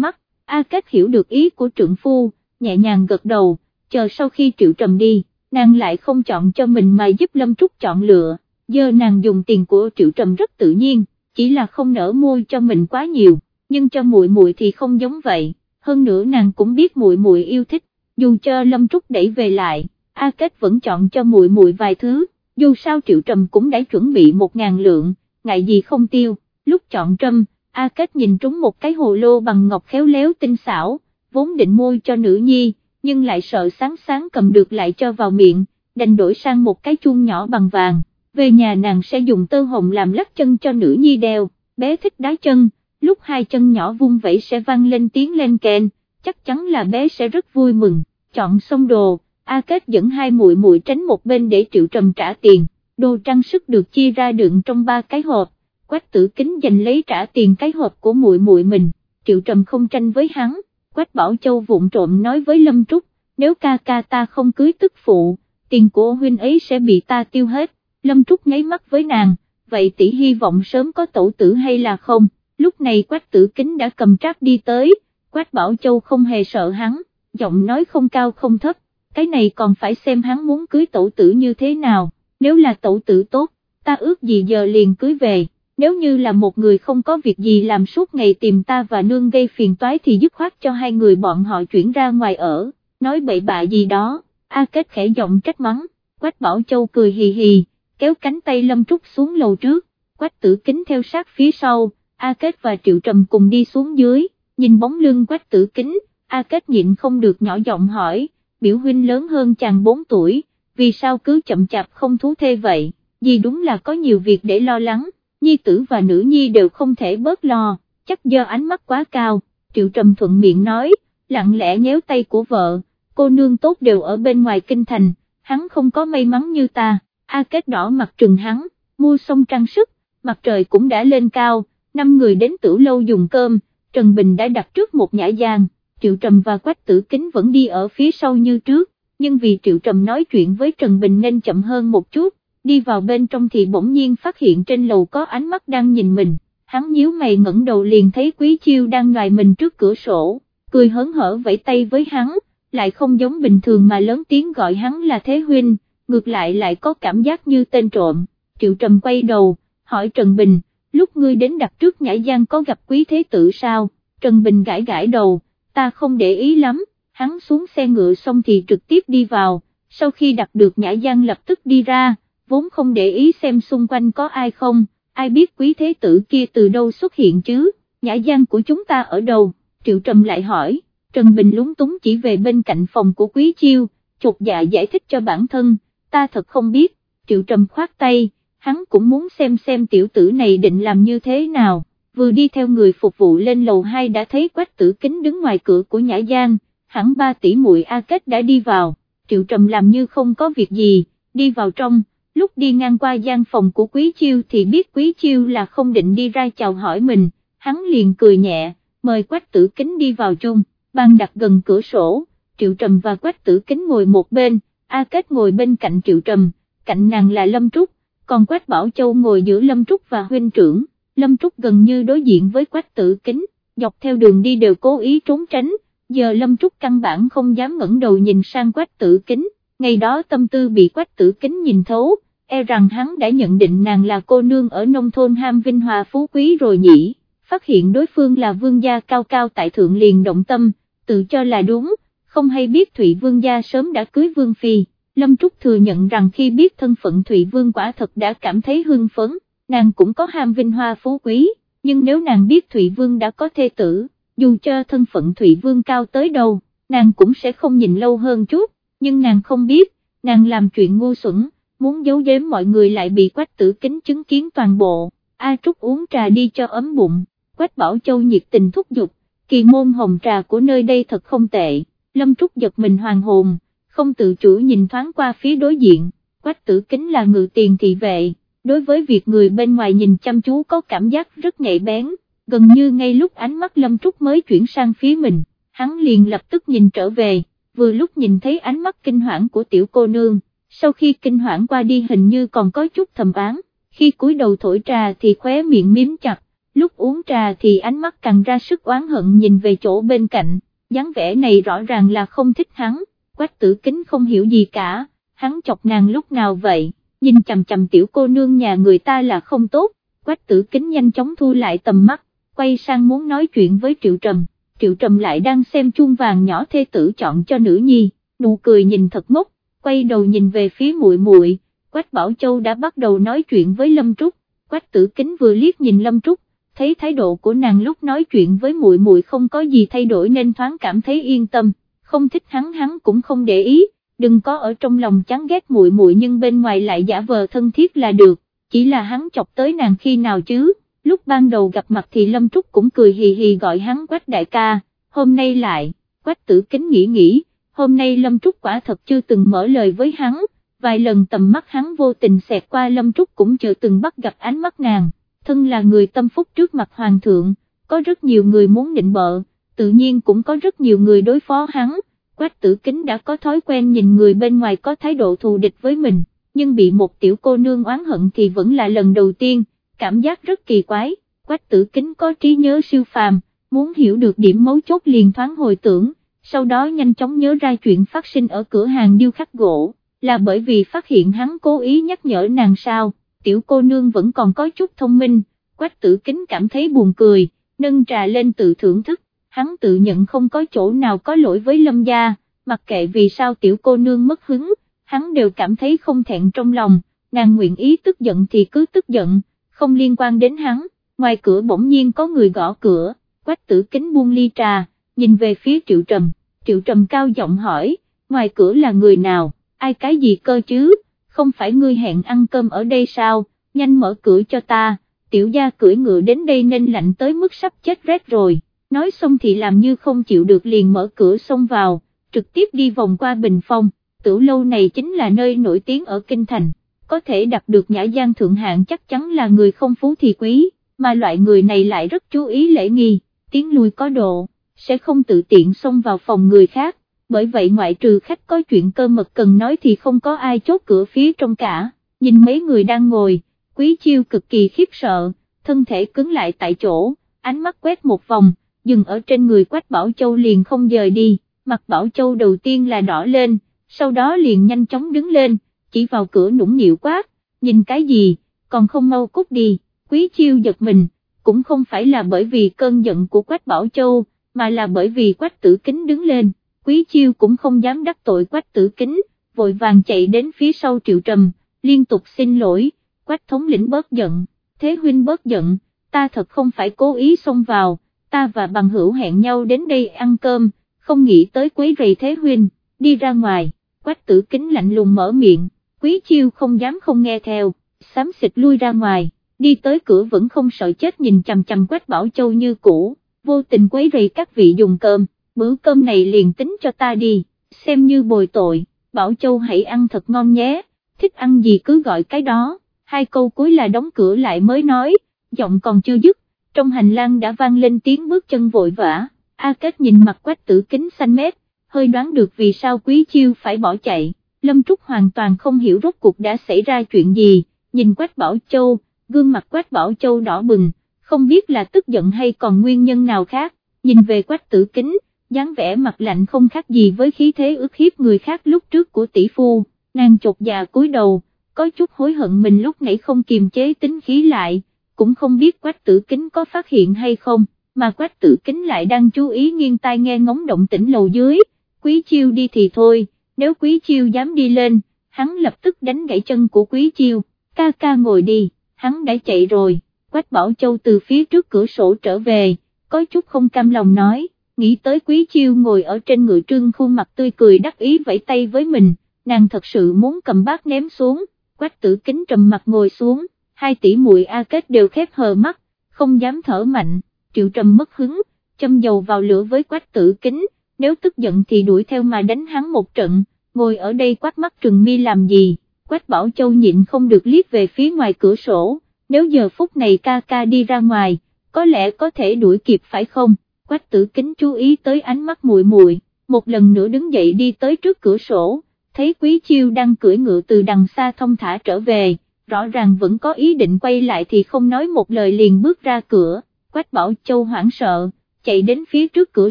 mắt, A Kết hiểu được ý của trưởng phu, nhẹ nhàng gật đầu, chờ sau khi triệu trầm đi, nàng lại không chọn cho mình mà giúp Lâm Trúc chọn lựa, giờ nàng dùng tiền của triệu trầm rất tự nhiên, chỉ là không nỡ mua cho mình quá nhiều, nhưng cho muội muội thì không giống vậy, hơn nữa nàng cũng biết muội muội yêu thích, dù cho Lâm Trúc đẩy về lại, A Kết vẫn chọn cho muội muội vài thứ, dù sao triệu trầm cũng đã chuẩn bị một ngàn lượng, ngại gì không tiêu, lúc chọn trâm, A Kết nhìn trúng một cái hồ lô bằng ngọc khéo léo tinh xảo, vốn định mua cho nữ nhi, nhưng lại sợ sáng sáng cầm được lại cho vào miệng, đành đổi sang một cái chuông nhỏ bằng vàng, về nhà nàng sẽ dùng tơ hồng làm lắc chân cho nữ nhi đeo, bé thích đá chân, lúc hai chân nhỏ vung vẩy sẽ vang lên tiếng lên kèn, chắc chắn là bé sẽ rất vui mừng, chọn xong đồ, A Kết dẫn hai muội muội tránh một bên để triệu trầm trả tiền, đồ trang sức được chia ra đựng trong ba cái hộp, quách tử kính giành lấy trả tiền cái hộp của muội muội mình, triệu trầm không tranh với hắn, quách bảo châu vụng trộm nói với Lâm Trúc, nếu ca ca ta không cưới tức phụ, tiền của huynh ấy sẽ bị ta tiêu hết, Lâm Trúc nháy mắt với nàng, vậy tỷ hy vọng sớm có tổ tử hay là không, lúc này quách tử kính đã cầm trác đi tới, quách bảo châu không hề sợ hắn, giọng nói không cao không thấp, cái này còn phải xem hắn muốn cưới tổ tử như thế nào, nếu là tổ tử tốt, ta ước gì giờ liền cưới về, nếu như là một người không có việc gì làm suốt ngày tìm ta và nương gây phiền toái thì dứt khoát cho hai người bọn họ chuyển ra ngoài ở, nói bậy bạ gì đó, A Kết khẽ giọng trách mắng, Quách Bảo Châu cười hì hì, kéo cánh tay Lâm Trúc xuống lầu trước, Quách Tử Kính theo sát phía sau, A Kết và Triệu Trầm cùng đi xuống dưới, nhìn bóng lưng Quách Tử Kính, A Kết nhịn không được nhỏ giọng hỏi, biểu huynh lớn hơn chàng 4 tuổi, vì sao cứ chậm chạp không thú thê vậy, vì đúng là có nhiều việc để lo lắng, nhi tử và nữ nhi đều không thể bớt lo, chắc do ánh mắt quá cao, triệu trầm thuận miệng nói, lặng lẽ nhéo tay của vợ, cô nương tốt đều ở bên ngoài kinh thành, hắn không có may mắn như ta, A kết đỏ mặt trừng hắn, mua xong trang sức, mặt trời cũng đã lên cao, năm người đến tử lâu dùng cơm, Trần Bình đã đặt trước một nhã gian. Triệu Trầm và Quách Tử Kính vẫn đi ở phía sau như trước, nhưng vì Triệu Trầm nói chuyện với Trần Bình nên chậm hơn một chút, đi vào bên trong thì bỗng nhiên phát hiện trên lầu có ánh mắt đang nhìn mình, hắn nhíu mày ngẩng đầu liền thấy Quý Chiêu đang ngoài mình trước cửa sổ, cười hớn hở vẫy tay với hắn, lại không giống bình thường mà lớn tiếng gọi hắn là Thế Huynh, ngược lại lại có cảm giác như tên trộm, Triệu Trầm quay đầu, hỏi Trần Bình, lúc ngươi đến đặt trước nhã gian có gặp Quý Thế Tử sao, Trần Bình gãi gãi đầu, ta không để ý lắm, hắn xuống xe ngựa xong thì trực tiếp đi vào, sau khi đặt được Nhã Giang lập tức đi ra, vốn không để ý xem xung quanh có ai không, ai biết quý thế tử kia từ đâu xuất hiện chứ, Nhã Giang của chúng ta ở đâu, Triệu Trầm lại hỏi, Trần Bình lúng túng chỉ về bên cạnh phòng của quý chiêu, chột dạ giải thích cho bản thân, ta thật không biết, Triệu Trầm khoát tay, hắn cũng muốn xem xem tiểu tử này định làm như thế nào vừa đi theo người phục vụ lên lầu 2 đã thấy quách tử kính đứng ngoài cửa của Nhã Giang, hẳn ba tỷ muội A Kết đã đi vào, Triệu Trầm làm như không có việc gì, đi vào trong, lúc đi ngang qua gian phòng của Quý Chiêu thì biết Quý Chiêu là không định đi ra chào hỏi mình, hắn liền cười nhẹ, mời quách tử kính đi vào chung, bàn đặt gần cửa sổ, Triệu Trầm và quách tử kính ngồi một bên, A Kết ngồi bên cạnh Triệu Trầm, cạnh nàng là Lâm Trúc, còn Quách Bảo Châu ngồi giữa Lâm Trúc và huynh trưởng. Lâm Trúc gần như đối diện với quách tử kính, dọc theo đường đi đều cố ý trốn tránh, giờ Lâm Trúc căn bản không dám ngẩng đầu nhìn sang quách tử kính, ngày đó tâm tư bị quách tử kính nhìn thấu, e rằng hắn đã nhận định nàng là cô nương ở nông thôn ham vinh hòa phú quý rồi nhỉ, phát hiện đối phương là vương gia cao cao tại thượng liền động tâm, tự cho là đúng, không hay biết Thụy Vương gia sớm đã cưới Vương Phi, Lâm Trúc thừa nhận rằng khi biết thân phận Thụy Vương quả thật đã cảm thấy hưng phấn nàng cũng có ham vinh hoa phú quý, nhưng nếu nàng biết Thụy Vương đã có thê tử, dù cho thân phận Thụy Vương cao tới đâu, nàng cũng sẽ không nhìn lâu hơn chút, nhưng nàng không biết, nàng làm chuyện ngu xuẩn, muốn giấu giếm mọi người lại bị quách tử kính chứng kiến toàn bộ, A Trúc uống trà đi cho ấm bụng, quách bảo châu nhiệt tình thúc giục, kỳ môn hồng trà của nơi đây thật không tệ, Lâm Trúc giật mình hoàng hồn, không tự chủ nhìn thoáng qua phía đối diện, quách tử kính là ngự tiền thị vệ. Đối với việc người bên ngoài nhìn chăm chú có cảm giác rất nhạy bén, gần như ngay lúc ánh mắt Lâm Trúc mới chuyển sang phía mình, hắn liền lập tức nhìn trở về, vừa lúc nhìn thấy ánh mắt kinh hoảng của tiểu cô nương, sau khi kinh hoảng qua đi hình như còn có chút thầm án, khi cúi đầu thổi trà thì khóe miệng miếm chặt, lúc uống trà thì ánh mắt càng ra sức oán hận nhìn về chỗ bên cạnh, dáng vẻ này rõ ràng là không thích hắn, quách tử kính không hiểu gì cả, hắn chọc nàng lúc nào vậy, nhìn chầm chầm tiểu cô nương nhà người ta là không tốt, quách tử kính nhanh chóng thu lại tầm mắt, quay sang muốn nói chuyện với Triệu Trầm, Triệu Trầm lại đang xem chuông vàng nhỏ thê tử chọn cho nữ nhi, nụ cười nhìn thật ngốc, quay đầu nhìn về phía muội muội. Quách Bảo Châu đã bắt đầu nói chuyện với Lâm Trúc, Quách Tử Kính vừa liếc nhìn Lâm Trúc, thấy thái độ của nàng lúc nói chuyện với muội muội không có gì thay đổi nên thoáng cảm thấy yên tâm, không thích hắn hắn cũng không để ý, đừng có ở trong lòng chán ghét muội muội nhưng bên ngoài lại giả vờ thân thiết là được, chỉ là hắn chọc tới nàng khi nào chứ, lúc ban đầu gặp mặt thì Lâm Trúc cũng cười hì hì gọi hắn Quách đại ca, hôm nay lại, Quách Tử Kính nghĩ nghĩ, hôm nay Lâm Trúc quả thật chưa từng mở lời với hắn, vài lần tầm mắt hắn vô tình xẹt qua Lâm Trúc cũng chưa từng bắt gặp ánh mắt nàng. Thân là người tâm phúc trước mặt hoàng thượng, có rất nhiều người muốn định bợ, tự nhiên cũng có rất nhiều người đối phó hắn, quách tử kính đã có thói quen nhìn người bên ngoài có thái độ thù địch với mình, nhưng bị một tiểu cô nương oán hận thì vẫn là lần đầu tiên, cảm giác rất kỳ quái, quách tử kính có trí nhớ siêu phàm, muốn hiểu được điểm mấu chốt liền thoáng hồi tưởng, sau đó nhanh chóng nhớ ra chuyện phát sinh ở cửa hàng điêu khắc gỗ, là bởi vì phát hiện hắn cố ý nhắc nhở nàng sao. Tiểu cô nương vẫn còn có chút thông minh, quách tử kính cảm thấy buồn cười, nâng trà lên tự thưởng thức, hắn tự nhận không có chỗ nào có lỗi với lâm gia, mặc kệ vì sao tiểu cô nương mất hứng, hắn đều cảm thấy không thẹn trong lòng, nàng nguyện ý tức giận thì cứ tức giận, không liên quan đến hắn, ngoài cửa bỗng nhiên có người gõ cửa, quách tử kính buông ly trà, nhìn về phía triệu trầm, triệu trầm cao giọng hỏi, ngoài cửa là người nào, ai cái gì cơ chứ? không phải ngươi hẹn ăn cơm ở đây sao, nhanh mở cửa cho ta, tiểu gia cưỡi ngựa đến đây nên lạnh tới mức sắp chết rét rồi, nói xong thì làm như không chịu được liền mở cửa xông vào, trực tiếp đi vòng qua bình phong, tử lâu này chính là nơi nổi tiếng ở Kinh Thành, có thể đạt được nhã gian thượng hạng chắc chắn là người không phú thì quý, mà loại người này lại rất chú ý lễ nghi, tiếng lui có độ, sẽ không tự tiện xông vào phòng người khác, bởi vậy ngoại trừ khách có chuyện cơ mật cần nói thì không có ai chốt cửa phía trong cả, nhìn mấy người đang ngồi, quý chiêu cực kỳ khiếp sợ, thân thể cứng lại tại chỗ, ánh mắt quét một vòng, dừng ở trên người quách Bảo Châu liền không dời đi, mặt Bảo Châu đầu tiên là đỏ lên, sau đó liền nhanh chóng đứng lên, chỉ vào cửa nũng nịu quá, nhìn cái gì, còn không mau cút đi, quý chiêu giật mình, cũng không phải là bởi vì cơn giận của quách Bảo Châu, mà là bởi vì quách tử kính đứng lên Quý Chiêu cũng không dám đắc tội quách tử kính, vội vàng chạy đến phía sau triệu trầm, liên tục xin lỗi, quách thống lĩnh bớt giận, thế huynh bớt giận, ta thật không phải cố ý xông vào, ta và bằng hữu hẹn nhau đến đây ăn cơm, không nghĩ tới quấy rầy thế huynh, đi ra ngoài, quách tử kính lạnh lùng mở miệng, quý chiêu không dám không nghe theo, xám xịt lui ra ngoài, đi tới cửa vẫn không sợ chết nhìn chằm chằm quách bảo châu như cũ, vô tình quấy rầy các vị dùng cơm bữa cơm này liền tính cho ta đi, xem như bồi tội, Bảo Châu hãy ăn thật ngon nhé, thích ăn gì cứ gọi cái đó, hai câu cuối là đóng cửa lại mới nói, giọng còn chưa dứt, trong hành lang đã vang lên tiếng bước chân vội vã, A Kết nhìn mặt quách tử kính xanh mét, hơi đoán được vì sao Quý Chiêu phải bỏ chạy, Lâm Trúc hoàn toàn không hiểu rốt cuộc đã xảy ra chuyện gì, nhìn quách Bảo Châu, gương mặt quách Bảo Châu đỏ bừng, không biết là tức giận hay còn nguyên nhân nào khác, nhìn về quách tử kính, dáng vẻ mặt lạnh không khác gì với khí thế ức hiếp người khác lúc trước của tỷ phu, nàng chột già cúi đầu, có chút hối hận mình lúc nãy không kiềm chế tính khí lại, cũng không biết quách tử kính có phát hiện hay không, mà quách tử kính lại đang chú ý nghiêng tai nghe ngóng động tĩnh lầu dưới, quý chiêu đi thì thôi, nếu quý chiêu dám đi lên, hắn lập tức đánh gãy chân của quý chiêu, ca ca ngồi đi, hắn đã chạy rồi, quách bảo châu từ phía trước cửa sổ trở về, có chút không cam lòng nói nghĩ tới quý chiêu ngồi ở trên ngựa trưng khuôn mặt tươi cười đắc ý vẫy tay với mình, nàng thật sự muốn cầm bát ném xuống, quách tử kính trầm mặt ngồi xuống, hai tỷ muội A Kết đều khép hờ mắt, không dám thở mạnh, triệu trầm mất hứng, châm dầu vào lửa với quách tử kính, nếu tức giận thì đuổi theo mà đánh hắn một trận, ngồi ở đây quát mắt trừng mi làm gì, quách bảo châu nhịn không được liếc về phía ngoài cửa sổ, nếu giờ phút này ca ca đi ra ngoài, có lẽ có thể đuổi kịp phải không, quách tử kính chú ý tới ánh mắt muội muội, một lần nữa đứng dậy đi tới trước cửa sổ, thấy Quý Chiêu đang cưỡi ngựa từ đằng xa thông thả trở về, rõ ràng vẫn có ý định quay lại thì không nói một lời liền bước ra cửa, Quách Bảo Châu hoảng sợ, chạy đến phía trước cửa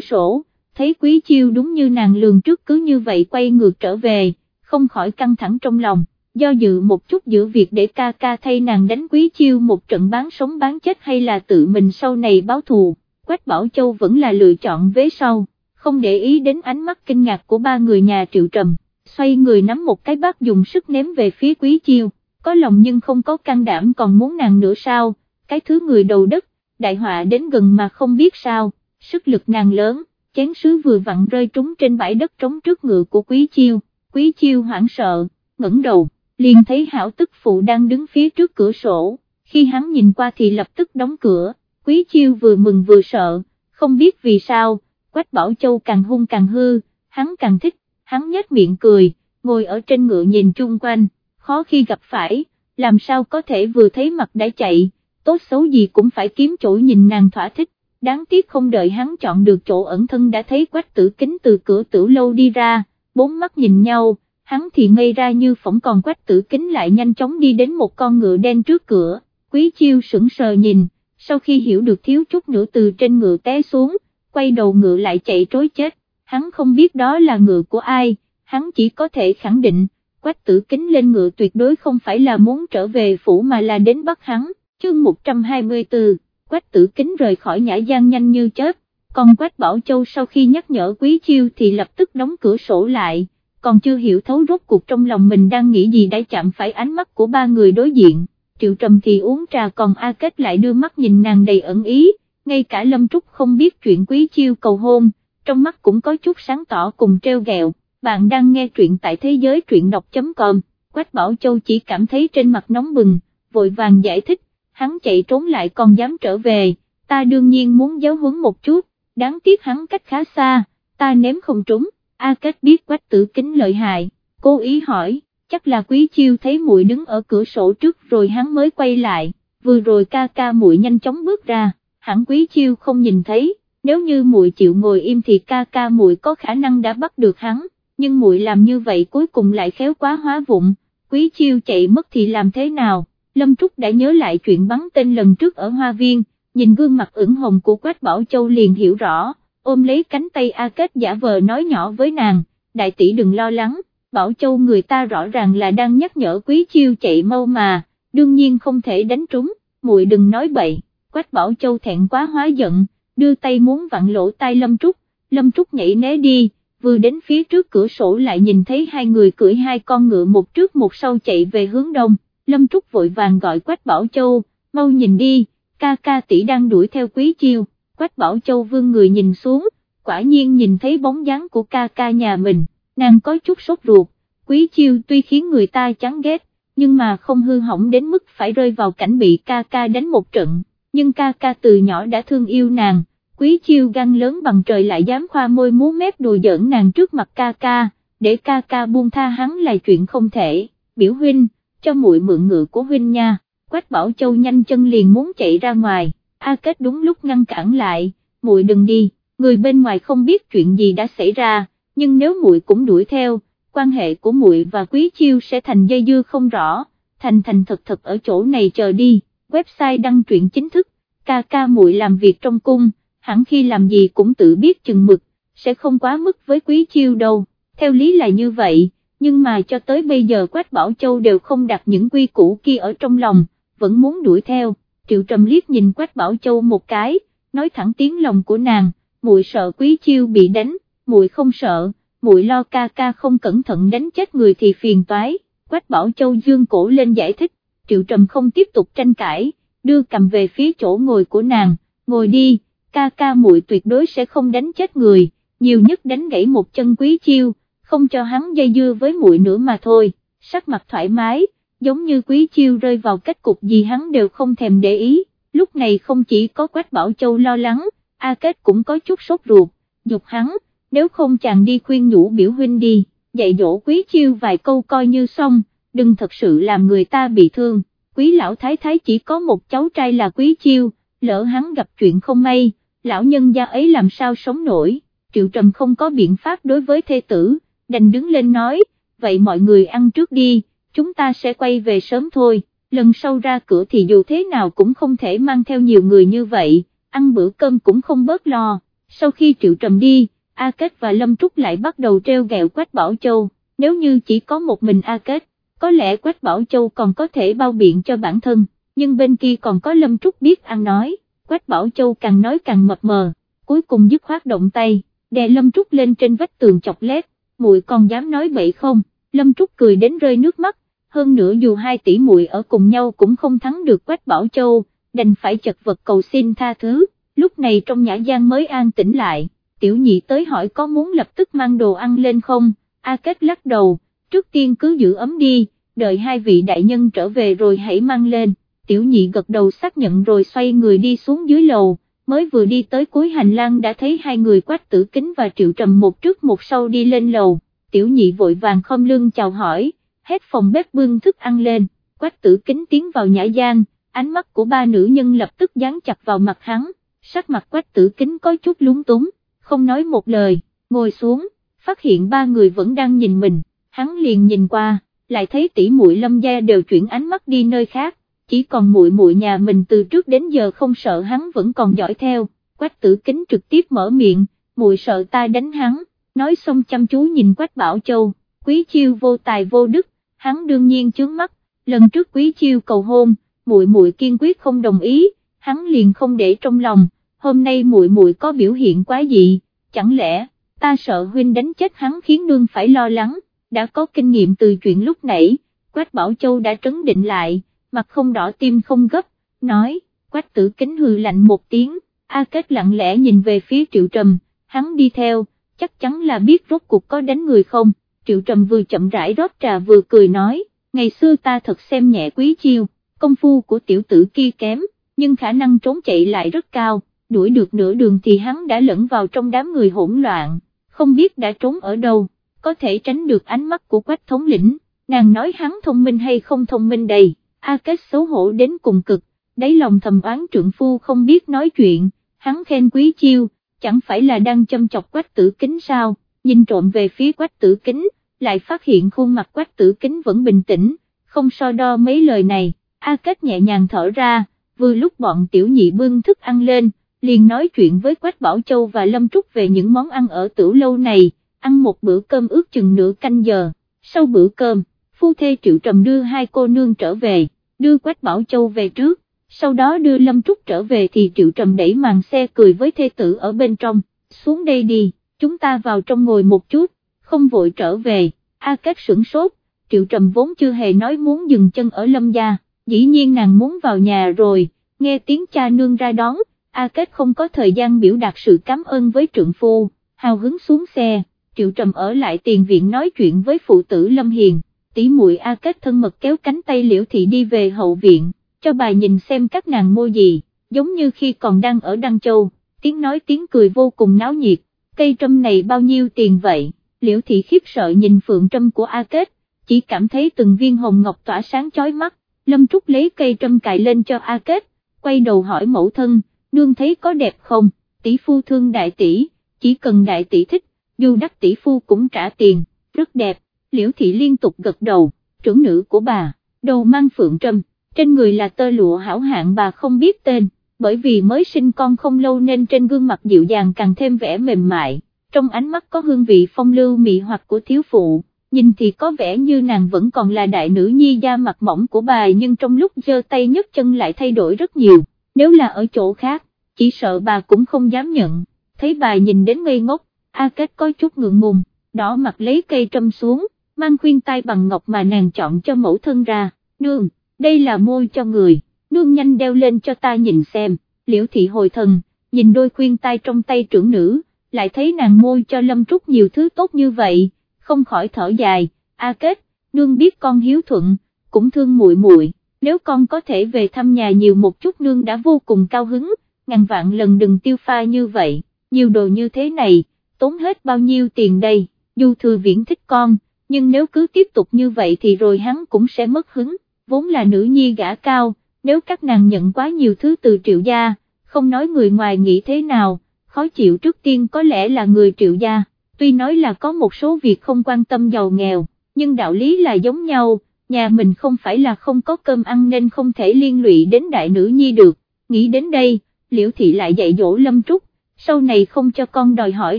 sổ, thấy Quý Chiêu đúng như nàng lường trước cứ như vậy quay ngược trở về, không khỏi căng thẳng trong lòng, do dự một chút giữa việc để ca ca thay nàng đánh Quý Chiêu một trận bán sống bán chết hay là tự mình sau này báo thù, Quách Bảo Châu vẫn là lựa chọn vế sau, không để ý đến ánh mắt kinh ngạc của ba người nhà Triệu Trầm xoay người nắm một cái bát dùng sức ném về phía quý chiêu, có lòng nhưng không có can đảm còn muốn nàng nữa sao, cái thứ người đầu đất, đại họa đến gần mà không biết sao, sức lực nàng lớn, chén sứ vừa vặn rơi trúng trên bãi đất trống trước ngựa của quý chiêu, quý chiêu hoảng sợ, ngẩng đầu, liền thấy hảo tức phụ đang đứng phía trước cửa sổ, khi hắn nhìn qua thì lập tức đóng cửa, quý chiêu vừa mừng vừa sợ, không biết vì sao, Quách Bảo Châu càng hung càng hư, hắn càng thích hắn nhếch miệng cười, ngồi ở trên ngựa nhìn chung quanh, khó khi gặp phải, làm sao có thể vừa thấy mặt đã chạy, tốt xấu gì cũng phải kiếm chỗ nhìn nàng thỏa thích, đáng tiếc không đợi hắn chọn được chỗ ẩn thân đã thấy quách tử kính từ cửa tử lâu đi ra, bốn mắt nhìn nhau, hắn thì ngây ra như phỏng còn quách tử kính lại nhanh chóng đi đến một con ngựa đen trước cửa, quý chiêu sững sờ nhìn, sau khi hiểu được thiếu chút nữa từ trên ngựa té xuống, quay đầu ngựa lại chạy trối chết, hắn không biết đó là ngựa của ai, hắn chỉ có thể khẳng định, quách tử kính lên ngựa tuyệt đối không phải là muốn trở về phủ mà là đến bắt hắn, chương 124, quách tử kính rời khỏi nhã gian nhanh như chớp, còn quách bảo châu sau khi nhắc nhở quý chiêu thì lập tức đóng cửa sổ lại, còn chưa hiểu thấu rốt cuộc trong lòng mình đang nghĩ gì đã chạm phải ánh mắt của ba người đối diện, triệu trầm thì uống trà còn A Kết lại đưa mắt nhìn nàng đầy ẩn ý, ngay cả Lâm Trúc không biết chuyện quý chiêu cầu hôn trong mắt cũng có chút sáng tỏ cùng treo gẹo, bạn đang nghe truyện tại thế giới truyện đọc.com, Quách Bảo Châu chỉ cảm thấy trên mặt nóng bừng, vội vàng giải thích, hắn chạy trốn lại còn dám trở về, ta đương nhiên muốn giáo huấn một chút, đáng tiếc hắn cách khá xa, ta ném không trúng, A Kết biết Quách tử kính lợi hại, cố ý hỏi, chắc là quý chiêu thấy muội đứng ở cửa sổ trước rồi hắn mới quay lại, vừa rồi ca ca muội nhanh chóng bước ra, hẳn quý chiêu không nhìn thấy nếu như muội chịu ngồi im thì ca ca muội có khả năng đã bắt được hắn, nhưng muội làm như vậy cuối cùng lại khéo quá hóa vụng, quý chiêu chạy mất thì làm thế nào, Lâm Trúc đã nhớ lại chuyện bắn tên lần trước ở Hoa Viên, nhìn gương mặt ửng hồng của Quách Bảo Châu liền hiểu rõ, ôm lấy cánh tay A Kết giả vờ nói nhỏ với nàng, đại tỷ đừng lo lắng, Bảo Châu người ta rõ ràng là đang nhắc nhở quý chiêu chạy mau mà, đương nhiên không thể đánh trúng, muội đừng nói bậy, Quách Bảo Châu thẹn quá hóa giận, đưa tay muốn vặn lỗ tai Lâm Trúc, Lâm Trúc nhảy né đi, vừa đến phía trước cửa sổ lại nhìn thấy hai người cưỡi hai con ngựa một trước một sau chạy về hướng đông, Lâm Trúc vội vàng gọi Quách Bảo Châu, mau nhìn đi, ca ca tỷ đang đuổi theo Quý Chiêu, Quách Bảo Châu vương người nhìn xuống, quả nhiên nhìn thấy bóng dáng của ca ca nhà mình, nàng có chút sốt ruột, Quý Chiêu tuy khiến người ta chán ghét, nhưng mà không hư hỏng đến mức phải rơi vào cảnh bị ca ca đánh một trận, nhưng ca ca từ nhỏ đã thương yêu nàng, quý chiêu gan lớn bằng trời lại dám khoa môi múa mép đùa giỡn nàng trước mặt ca ca, để ca ca buông tha hắn là chuyện không thể, biểu huynh, cho muội mượn ngựa của huynh nha, quách bảo châu nhanh chân liền muốn chạy ra ngoài, A Kết đúng lúc ngăn cản lại, muội đừng đi, người bên ngoài không biết chuyện gì đã xảy ra, nhưng nếu muội cũng đuổi theo, quan hệ của muội và quý chiêu sẽ thành dây dưa không rõ, thành thành thật thật ở chỗ này chờ đi, website đăng truyện chính thức, ca ca muội làm việc trong cung hẳn khi làm gì cũng tự biết chừng mực, sẽ không quá mức với quý chiêu đâu, theo lý là như vậy, nhưng mà cho tới bây giờ Quách Bảo Châu đều không đặt những quy củ kia ở trong lòng, vẫn muốn đuổi theo, Triệu Trầm liếc nhìn Quách Bảo Châu một cái, nói thẳng tiếng lòng của nàng, muội sợ quý chiêu bị đánh, muội không sợ, muội lo ca ca không cẩn thận đánh chết người thì phiền toái, Quách Bảo Châu dương cổ lên giải thích, Triệu Trầm không tiếp tục tranh cãi, đưa cầm về phía chỗ ngồi của nàng, ngồi đi ca ca muội tuyệt đối sẽ không đánh chết người, nhiều nhất đánh gãy một chân quý chiêu, không cho hắn dây dưa với muội nữa mà thôi, sắc mặt thoải mái, giống như quý chiêu rơi vào kết cục gì hắn đều không thèm để ý, lúc này không chỉ có Quách Bảo Châu lo lắng, A Kết cũng có chút sốt ruột, dục hắn, nếu không chàng đi khuyên nhủ biểu huynh đi, dạy dỗ quý chiêu vài câu coi như xong, đừng thật sự làm người ta bị thương, quý lão thái thái chỉ có một cháu trai là quý chiêu, lỡ hắn gặp chuyện không may, lão nhân gia ấy làm sao sống nổi, triệu trầm không có biện pháp đối với thê tử, đành đứng lên nói, vậy mọi người ăn trước đi, chúng ta sẽ quay về sớm thôi, lần sau ra cửa thì dù thế nào cũng không thể mang theo nhiều người như vậy, ăn bữa cơm cũng không bớt lo, sau khi triệu trầm đi, A Kết và Lâm Trúc lại bắt đầu treo gẹo Quách Bảo Châu, nếu như chỉ có một mình A Kết, có lẽ Quách Bảo Châu còn có thể bao biện cho bản thân, nhưng bên kia còn có Lâm Trúc biết ăn nói, Quách Bảo Châu càng nói càng mập mờ, cuối cùng dứt khoát động tay, đè Lâm Trúc lên trên vách tường chọc lét, muội còn dám nói bậy không, Lâm Trúc cười đến rơi nước mắt, hơn nữa dù hai tỷ muội ở cùng nhau cũng không thắng được Quách Bảo Châu, đành phải chật vật cầu xin tha thứ, lúc này trong nhã gian mới an tĩnh lại, tiểu nhị tới hỏi có muốn lập tức mang đồ ăn lên không, A Kết lắc đầu, trước tiên cứ giữ ấm đi, đợi hai vị đại nhân trở về rồi hãy mang lên, tiểu nhị gật đầu xác nhận rồi xoay người đi xuống dưới lầu, mới vừa đi tới cuối hành lang đã thấy hai người quách tử kính và triệu trầm một trước một sau đi lên lầu, tiểu nhị vội vàng khom lưng chào hỏi, hết phòng bếp bưng thức ăn lên, quách tử kính tiến vào nhã gian, ánh mắt của ba nữ nhân lập tức dán chặt vào mặt hắn, sắc mặt quách tử kính có chút lúng túng, không nói một lời, ngồi xuống, phát hiện ba người vẫn đang nhìn mình, hắn liền nhìn qua, lại thấy tỷ muội lâm gia đều chuyển ánh mắt đi nơi khác, chỉ còn muội muội nhà mình từ trước đến giờ không sợ hắn vẫn còn dõi theo, quách tử kính trực tiếp mở miệng, muội sợ ta đánh hắn, nói xong chăm chú nhìn quách bảo châu, quý chiêu vô tài vô đức, hắn đương nhiên chướng mắt, lần trước quý chiêu cầu hôn, muội muội kiên quyết không đồng ý, hắn liền không để trong lòng, hôm nay muội muội có biểu hiện quá dị, chẳng lẽ, ta sợ huynh đánh chết hắn khiến nương phải lo lắng, đã có kinh nghiệm từ chuyện lúc nãy, Quách Bảo Châu đã trấn định lại, mặt không đỏ tim không gấp, nói, Quách tử kính hừ lạnh một tiếng, A Kết lặng lẽ nhìn về phía Triệu Trầm, hắn đi theo, chắc chắn là biết rốt cuộc có đánh người không, Triệu Trầm vừa chậm rãi rót trà vừa cười nói, ngày xưa ta thật xem nhẹ quý chiêu, công phu của tiểu tử kia kém, nhưng khả năng trốn chạy lại rất cao, đuổi được nửa đường thì hắn đã lẫn vào trong đám người hỗn loạn, không biết đã trốn ở đâu, có thể tránh được ánh mắt của quách thống lĩnh, nàng nói hắn thông minh hay không thông minh đầy, A Kết xấu hổ đến cùng cực, đáy lòng thầm oán trượng phu không biết nói chuyện, hắn khen quý chiêu, chẳng phải là đang châm chọc quách tử kính sao, nhìn trộm về phía quách tử kính, lại phát hiện khuôn mặt quách tử kính vẫn bình tĩnh, không so đo mấy lời này, A Kết nhẹ nhàng thở ra, vừa lúc bọn tiểu nhị bưng thức ăn lên, liền nói chuyện với Quách Bảo Châu và Lâm Trúc về những món ăn ở tử lâu này, ăn một bữa cơm ước chừng nửa canh giờ, sau bữa cơm, phu thê Triệu Trầm đưa hai cô nương trở về, đưa Quách Bảo Châu về trước, sau đó đưa Lâm Trúc trở về thì Triệu Trầm đẩy màn xe cười với thê tử ở bên trong, xuống đây đi, chúng ta vào trong ngồi một chút, không vội trở về, A Kết sửng sốt, Triệu Trầm vốn chưa hề nói muốn dừng chân ở Lâm gia, dĩ nhiên nàng muốn vào nhà rồi, nghe tiếng cha nương ra đón, A Kết không có thời gian biểu đạt sự cảm ơn với trượng phu, hào hứng xuống xe, Triệu Trầm ở lại tiền viện nói chuyện với phụ tử Lâm Hiền, tỷ muội A Kết thân mật kéo cánh tay Liễu Thị đi về hậu viện, cho bà nhìn xem các nàng mua gì, giống như khi còn đang ở Đăng Châu, tiếng nói tiếng cười vô cùng náo nhiệt, cây trâm này bao nhiêu tiền vậy, Liễu Thị khiếp sợ nhìn phượng trâm của A Kết, chỉ cảm thấy từng viên hồng ngọc tỏa sáng chói mắt, Lâm Trúc lấy cây trâm cài lên cho A Kết, quay đầu hỏi mẫu thân, nương thấy có đẹp không, tỷ phu thương đại tỷ, chỉ cần đại tỷ thích, dù đắc tỷ phu cũng trả tiền, rất đẹp, liễu thị liên tục gật đầu, trưởng nữ của bà, đầu mang phượng trâm, trên người là tơ lụa hảo hạng bà không biết tên, bởi vì mới sinh con không lâu nên trên gương mặt dịu dàng càng thêm vẻ mềm mại, trong ánh mắt có hương vị phong lưu mị hoặc của thiếu phụ. Nhìn thì có vẻ như nàng vẫn còn là đại nữ nhi da mặt mỏng của bà nhưng trong lúc giơ tay nhấc chân lại thay đổi rất nhiều nếu là ở chỗ khác, chỉ sợ bà cũng không dám nhận, thấy bà nhìn đến ngây ngốc, A Kết có chút ngượng ngùng, đỏ mặt lấy cây trâm xuống, mang khuyên tai bằng ngọc mà nàng chọn cho mẫu thân ra, nương, đây là môi cho người, nương nhanh đeo lên cho ta nhìn xem, liễu thị hồi thần, nhìn đôi khuyên tai trong tay trưởng nữ, lại thấy nàng môi cho lâm trúc nhiều thứ tốt như vậy, không khỏi thở dài, A Kết, nương biết con hiếu thuận, cũng thương muội muội. Nếu con có thể về thăm nhà nhiều một chút nương đã vô cùng cao hứng, ngàn vạn lần đừng tiêu pha như vậy, nhiều đồ như thế này, tốn hết bao nhiêu tiền đây, du thừa viễn thích con, nhưng nếu cứ tiếp tục như vậy thì rồi hắn cũng sẽ mất hứng, vốn là nữ nhi gã cao, nếu các nàng nhận quá nhiều thứ từ triệu gia, không nói người ngoài nghĩ thế nào, khó chịu trước tiên có lẽ là người triệu gia, tuy nói là có một số việc không quan tâm giàu nghèo, nhưng đạo lý là giống nhau, nhà mình không phải là không có cơm ăn nên không thể liên lụy đến đại nữ nhi được, nghĩ đến đây, liễu thị lại dạy dỗ Lâm Trúc, sau này không cho con đòi hỏi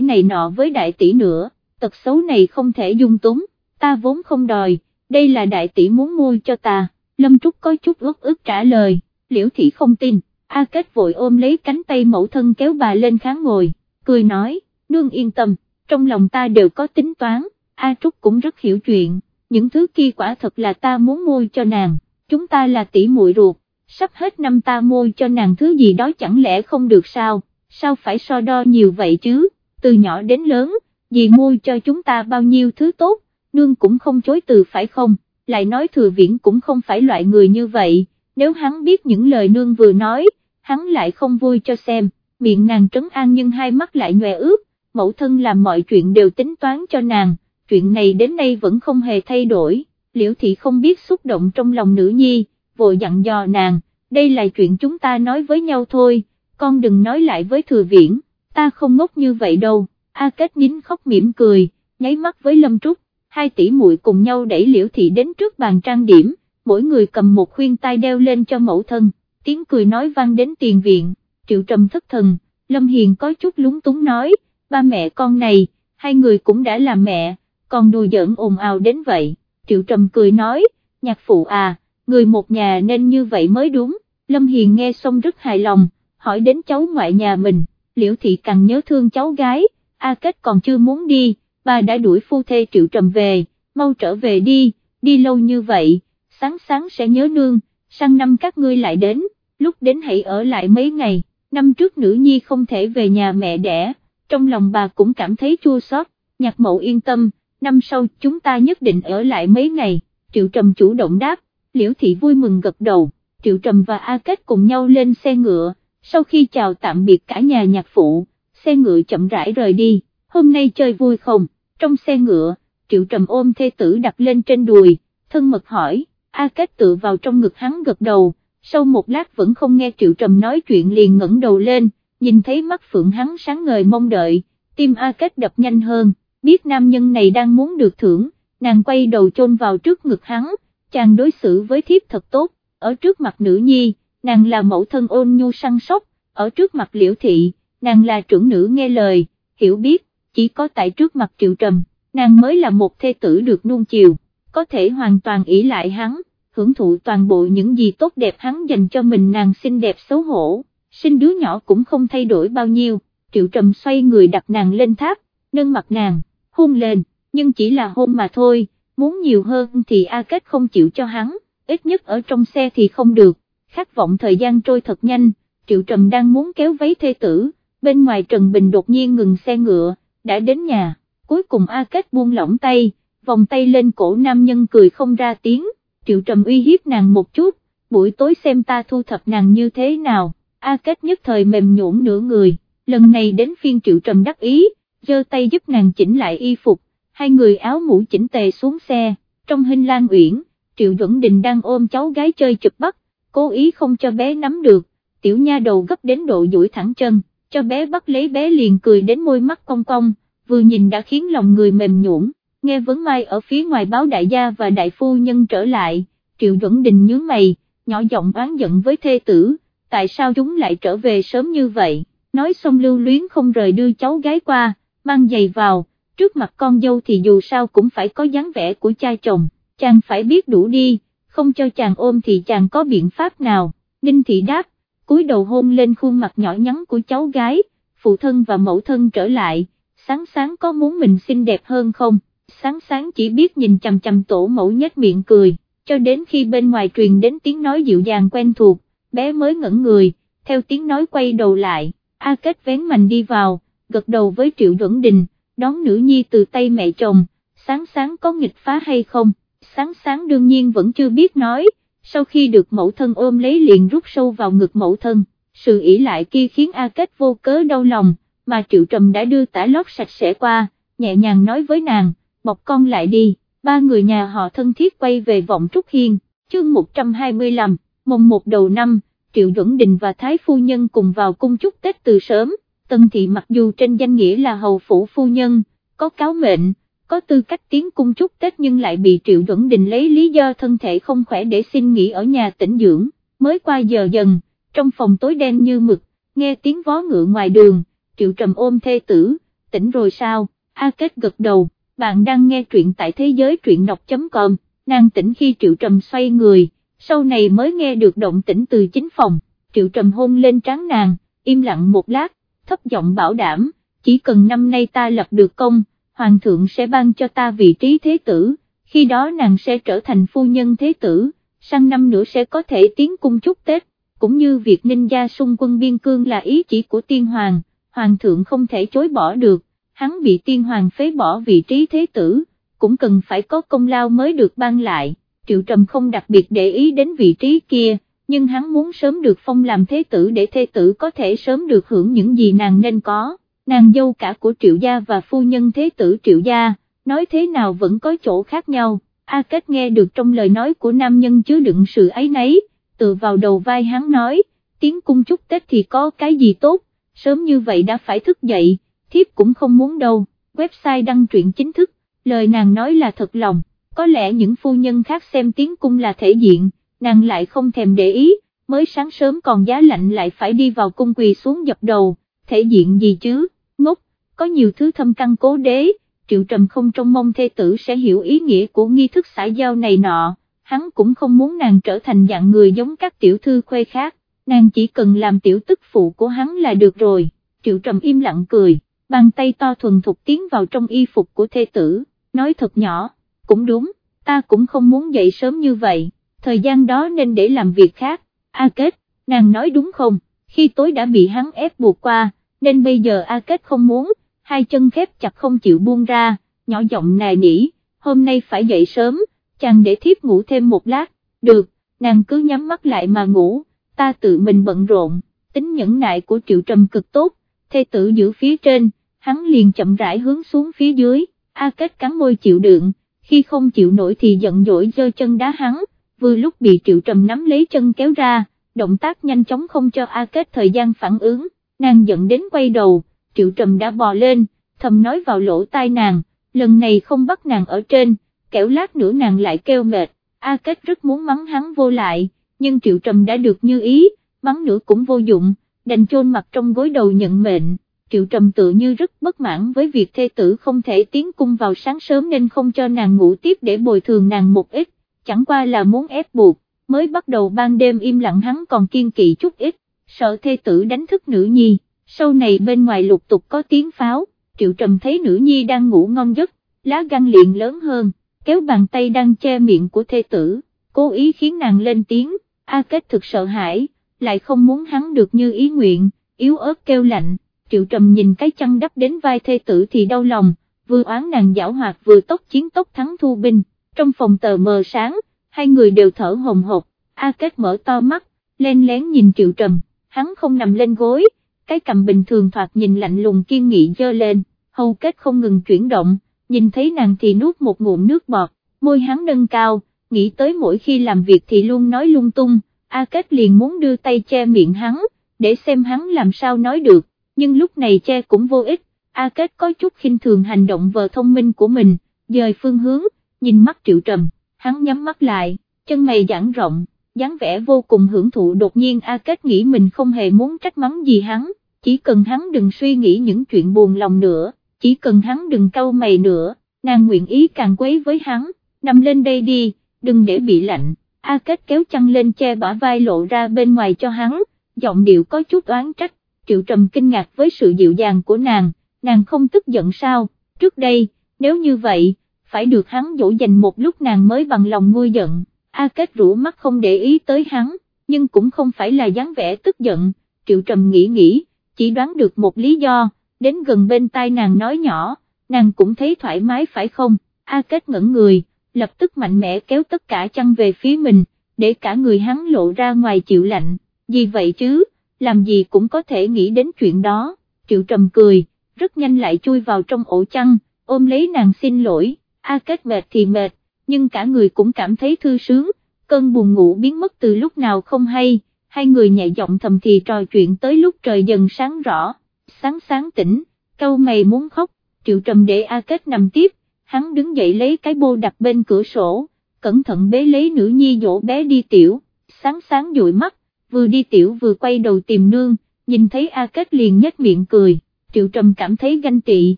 này nọ với đại tỷ nữa, tật xấu này không thể dung túng, ta vốn không đòi, đây là đại tỷ muốn mua cho ta, Lâm Trúc có chút ước ước trả lời, liễu thị không tin, A Kết vội ôm lấy cánh tay mẫu thân kéo bà lên kháng ngồi, cười nói, nương yên tâm, trong lòng ta đều có tính toán, A Trúc cũng rất hiểu chuyện, những thứ kia quả thật là ta muốn mua cho nàng, chúng ta là tỷ muội ruột, sắp hết năm ta mua cho nàng thứ gì đó chẳng lẽ không được sao, sao phải so đo nhiều vậy chứ, từ nhỏ đến lớn, dì mua cho chúng ta bao nhiêu thứ tốt, nương cũng không chối từ phải không, lại nói thừa viễn cũng không phải loại người như vậy, nếu hắn biết những lời nương vừa nói, hắn lại không vui cho xem, miệng nàng trấn an nhưng hai mắt lại nhòe ướt, mẫu thân làm mọi chuyện đều tính toán cho nàng, chuyện này đến nay vẫn không hề thay đổi, liễu thị không biết xúc động trong lòng nữ nhi, vội dặn dò nàng, đây là chuyện chúng ta nói với nhau thôi, con đừng nói lại với thừa viễn, ta không ngốc như vậy đâu, A Kết nín khóc mỉm cười, nháy mắt với Lâm Trúc, hai tỷ muội cùng nhau đẩy liễu thị đến trước bàn trang điểm, mỗi người cầm một khuyên tai đeo lên cho mẫu thân, tiếng cười nói vang đến tiền viện, triệu trầm thất thần, Lâm Hiền có chút lúng túng nói, ba mẹ con này, hai người cũng đã là mẹ, còn đùa giỡn ồn ào đến vậy, triệu trầm cười nói, nhạc phụ à, người một nhà nên như vậy mới đúng, Lâm Hiền nghe xong rất hài lòng, hỏi đến cháu ngoại nhà mình, liễu thị càng nhớ thương cháu gái, A Kết còn chưa muốn đi, bà đã đuổi phu thê triệu trầm về, mau trở về đi, đi lâu như vậy, sáng sáng sẽ nhớ nương, sang năm các ngươi lại đến, lúc đến hãy ở lại mấy ngày, năm trước nữ nhi không thể về nhà mẹ đẻ, trong lòng bà cũng cảm thấy chua xót. nhạc mậu yên tâm, năm sau chúng ta nhất định ở lại mấy ngày, triệu trầm chủ động đáp, liễu thị vui mừng gật đầu, triệu trầm và A Kết cùng nhau lên xe ngựa, sau khi chào tạm biệt cả nhà nhạc phụ, xe ngựa chậm rãi rời đi, hôm nay chơi vui không, trong xe ngựa, triệu trầm ôm thê tử đặt lên trên đùi, thân mật hỏi, A Kết tự vào trong ngực hắn gật đầu, sau một lát vẫn không nghe triệu trầm nói chuyện liền ngẩng đầu lên, nhìn thấy mắt phượng hắn sáng ngời mong đợi, tim A Kết đập nhanh hơn, biết nam nhân này đang muốn được thưởng, nàng quay đầu chôn vào trước ngực hắn, chàng đối xử với thiếp thật tốt, ở trước mặt nữ nhi, nàng là mẫu thân ôn nhu săn sóc, ở trước mặt liễu thị, nàng là trưởng nữ nghe lời, hiểu biết, chỉ có tại trước mặt triệu trầm, nàng mới là một thê tử được nuông chiều, có thể hoàn toàn ỷ lại hắn, hưởng thụ toàn bộ những gì tốt đẹp hắn dành cho mình nàng xinh đẹp xấu hổ, sinh đứa nhỏ cũng không thay đổi bao nhiêu, triệu trầm xoay người đặt nàng lên tháp, nâng mặt nàng, hôn lên, nhưng chỉ là hôn mà thôi, muốn nhiều hơn thì A Kết không chịu cho hắn, ít nhất ở trong xe thì không được, khát vọng thời gian trôi thật nhanh, triệu trầm đang muốn kéo váy thê tử, bên ngoài Trần Bình đột nhiên ngừng xe ngựa, đã đến nhà, cuối cùng A Kết buông lỏng tay, vòng tay lên cổ nam nhân cười không ra tiếng, triệu trầm uy hiếp nàng một chút, buổi tối xem ta thu thập nàng như thế nào, A Kết nhất thời mềm nhũn nửa người, lần này đến phiên triệu trầm đắc ý, giơ tay giúp nàng chỉnh lại y phục, hai người áo mũ chỉnh tề xuống xe, trong hình lan uyển, triệu duẩn đình đang ôm cháu gái chơi chụp bắt, cố ý không cho bé nắm được, tiểu nha đầu gấp đến độ duỗi thẳng chân, cho bé bắt lấy bé liền cười đến môi mắt cong cong, vừa nhìn đã khiến lòng người mềm nhũn. Nghe vấn mai ở phía ngoài báo đại gia và đại phu nhân trở lại, triệu duẩn đình nhướng mày, nhỏ giọng oán giận với thê tử, tại sao chúng lại trở về sớm như vậy, nói xong lưu luyến không rời đưa cháu gái qua, mang giày vào, trước mặt con dâu thì dù sao cũng phải có dáng vẻ của cha chồng, chàng phải biết đủ đi, không cho chàng ôm thì chàng có biện pháp nào, Ninh Thị đáp, cúi đầu hôn lên khuôn mặt nhỏ nhắn của cháu gái, phụ thân và mẫu thân trở lại, sáng sáng có muốn mình xinh đẹp hơn không? sáng sáng chỉ biết nhìn chằm chằm tổ mẫu nhếch miệng cười, cho đến khi bên ngoài truyền đến tiếng nói dịu dàng quen thuộc, bé mới ngẩn người, theo tiếng nói quay đầu lại, A Kết vén mành đi vào, gật đầu với Triệu Duẩn Đình, đón nữ nhi từ tay mẹ chồng, sáng sáng có nghịch phá hay không, sáng sáng đương nhiên vẫn chưa biết nói, sau khi được mẫu thân ôm lấy liền rút sâu vào ngực mẫu thân, sự ỷ lại kia khiến A Kết vô cớ đau lòng, mà Triệu Trầm đã đưa tả lót sạch sẽ qua, nhẹ nhàng nói với nàng, bọc con lại đi, ba người nhà họ thân thiết quay về vọng Trúc Hiên, chương 125, mồng một đầu năm, Triệu Duẩn Đình và Thái Phu Nhân cùng vào cung chúc Tết từ sớm, Tân Thị mặc dù trên danh nghĩa là hầu phủ phu nhân, có cáo mệnh, có tư cách tiến cung chúc Tết nhưng lại bị Triệu Duẩn Đình lấy lý do thân thể không khỏe để xin nghỉ ở nhà tĩnh dưỡng, mới qua giờ dần, trong phòng tối đen như mực, nghe tiếng vó ngựa ngoài đường, Triệu Trầm ôm thê tử, tỉnh rồi sao, A Kết gật đầu, bạn đang nghe truyện tại thế giới truyện đọc.com, nàng tỉnh khi Triệu Trầm xoay người, sau này mới nghe được động tĩnh từ chính phòng, Triệu Trầm hôn lên trán nàng, im lặng một lát, thấp giọng bảo đảm, chỉ cần năm nay ta lập được công, Hoàng thượng sẽ ban cho ta vị trí thế tử, khi đó nàng sẽ trở thành phu nhân thế tử, sang năm nữa sẽ có thể tiến cung chúc Tết, cũng như việc ninh gia xung quân biên cương là ý chỉ của tiên hoàng, Hoàng thượng không thể chối bỏ được, hắn bị tiên hoàng phế bỏ vị trí thế tử, cũng cần phải có công lao mới được ban lại. Triệu Trầm không đặc biệt để ý đến vị trí kia, nhưng hắn muốn sớm được phong làm thế tử để thế tử có thể sớm được hưởng những gì nàng nên có, nàng dâu cả của Triệu Gia và phu nhân thế tử Triệu Gia, nói thế nào vẫn có chỗ khác nhau, A Kết nghe được trong lời nói của nam nhân chứa đựng sự ấy nấy, tự vào đầu vai hắn nói, tiếng cung chúc Tết thì có cái gì tốt, sớm như vậy đã phải thức dậy, thiếp cũng không muốn đâu, website đăng truyện chính thức, lời nàng nói là thật lòng có lẽ những phu nhân khác xem tiếng cung là thể diện, nàng lại không thèm để ý, mới sáng sớm còn giá lạnh lại phải đi vào cung quỳ xuống dập đầu, thể diện gì chứ, ngốc, có nhiều thứ thâm căn cố đế, triệu trầm không trông mong thê tử sẽ hiểu ý nghĩa của nghi thức xã giao này nọ, hắn cũng không muốn nàng trở thành dạng người giống các tiểu thư khuê khác, nàng chỉ cần làm tiểu tức phụ của hắn là được rồi, triệu trầm im lặng cười, bàn tay to thuần thục tiến vào trong y phục của thê tử, nói thật nhỏ cũng đúng, ta cũng không muốn dậy sớm như vậy, thời gian đó nên để làm việc khác, A Kết, nàng nói đúng không, khi tối đã bị hắn ép buộc qua, nên bây giờ A Kết không muốn, hai chân khép chặt không chịu buông ra, nhỏ giọng nài nỉ, hôm nay phải dậy sớm, chàng để thiếp ngủ thêm một lát, được, nàng cứ nhắm mắt lại mà ngủ, ta tự mình bận rộn, tính nhẫn nại của triệu trầm cực tốt, thê tử giữ phía trên, hắn liền chậm rãi hướng xuống phía dưới, A Kết cắn môi chịu đựng, khi không chịu nổi thì giận dỗi giơ chân đá hắn, vừa lúc bị Triệu Trầm nắm lấy chân kéo ra, động tác nhanh chóng không cho A Kết thời gian phản ứng, nàng giận đến quay đầu, Triệu Trầm đã bò lên, thầm nói vào lỗ tai nàng, lần này không bắt nàng ở trên, kẻo lát nữa nàng lại kêu mệt, A Kết rất muốn mắng hắn vô lại, nhưng Triệu Trầm đã được như ý, mắng nữa cũng vô dụng, đành chôn mặt trong gối đầu nhận mệnh. Triệu Trầm tự như rất bất mãn với việc thê tử không thể tiến cung vào sáng sớm nên không cho nàng ngủ tiếp để bồi thường nàng một ít, chẳng qua là muốn ép buộc, mới bắt đầu ban đêm im lặng hắn còn kiên kỵ chút ít, sợ thê tử đánh thức nữ nhi, sau này bên ngoài lục tục có tiếng pháo, Triệu Trầm thấy nữ nhi đang ngủ ngon giấc, lá gan liền lớn hơn, kéo bàn tay đang che miệng của thê tử, cố ý khiến nàng lên tiếng, A Kết thực sợ hãi, lại không muốn hắn được như ý nguyện, yếu ớt kêu lạnh triệu trầm nhìn cái chăn đắp đến vai thê tử thì đau lòng, vừa oán nàng giảo hoạt vừa tốc chiến tốc thắng thu binh, trong phòng tờ mờ sáng, hai người đều thở hồng hộc, A Kết mở to mắt, len lén nhìn triệu trầm, hắn không nằm lên gối, cái cầm bình thường thoạt nhìn lạnh lùng kiên nghị dơ lên, hầu kết không ngừng chuyển động, nhìn thấy nàng thì nuốt một ngụm nước bọt, môi hắn nâng cao, nghĩ tới mỗi khi làm việc thì luôn nói lung tung, A Kết liền muốn đưa tay che miệng hắn, để xem hắn làm sao nói được, nhưng lúc này che cũng vô ích, A Kết có chút khinh thường hành động vợ thông minh của mình, dời phương hướng, nhìn mắt triệu trầm, hắn nhắm mắt lại, chân mày giãn rộng, dáng vẻ vô cùng hưởng thụ đột nhiên A Kết nghĩ mình không hề muốn trách mắng gì hắn, chỉ cần hắn đừng suy nghĩ những chuyện buồn lòng nữa, chỉ cần hắn đừng câu mày nữa, nàng nguyện ý càng quấy với hắn, nằm lên đây đi, đừng để bị lạnh, A Kết kéo chăn lên che bả vai lộ ra bên ngoài cho hắn, giọng điệu có chút oán trách, Triệu Trầm kinh ngạc với sự dịu dàng của nàng, nàng không tức giận sao, trước đây, nếu như vậy, phải được hắn dỗ dành một lúc nàng mới bằng lòng nguôi giận, A Kết rũ mắt không để ý tới hắn, nhưng cũng không phải là dáng vẻ tức giận, Triệu Trầm nghĩ nghĩ, chỉ đoán được một lý do, đến gần bên tai nàng nói nhỏ, nàng cũng thấy thoải mái phải không, A Kết ngẩn người, lập tức mạnh mẽ kéo tất cả chăn về phía mình, để cả người hắn lộ ra ngoài chịu lạnh, gì vậy chứ? làm gì cũng có thể nghĩ đến chuyện đó, triệu trầm cười, rất nhanh lại chui vào trong ổ chăn, ôm lấy nàng xin lỗi, A Kết mệt thì mệt, nhưng cả người cũng cảm thấy thư sướng, cơn buồn ngủ biến mất từ lúc nào không hay, hai người nhẹ giọng thầm thì trò chuyện tới lúc trời dần sáng rõ, sáng sáng tỉnh, câu mày muốn khóc, triệu trầm để A Kết nằm tiếp, hắn đứng dậy lấy cái bô đặt bên cửa sổ, cẩn thận bế lấy nữ nhi dỗ bé đi tiểu, sáng sáng dụi mắt, vừa đi tiểu vừa quay đầu tìm nương, nhìn thấy A Kết liền nhếch miệng cười, triệu trầm cảm thấy ganh tị,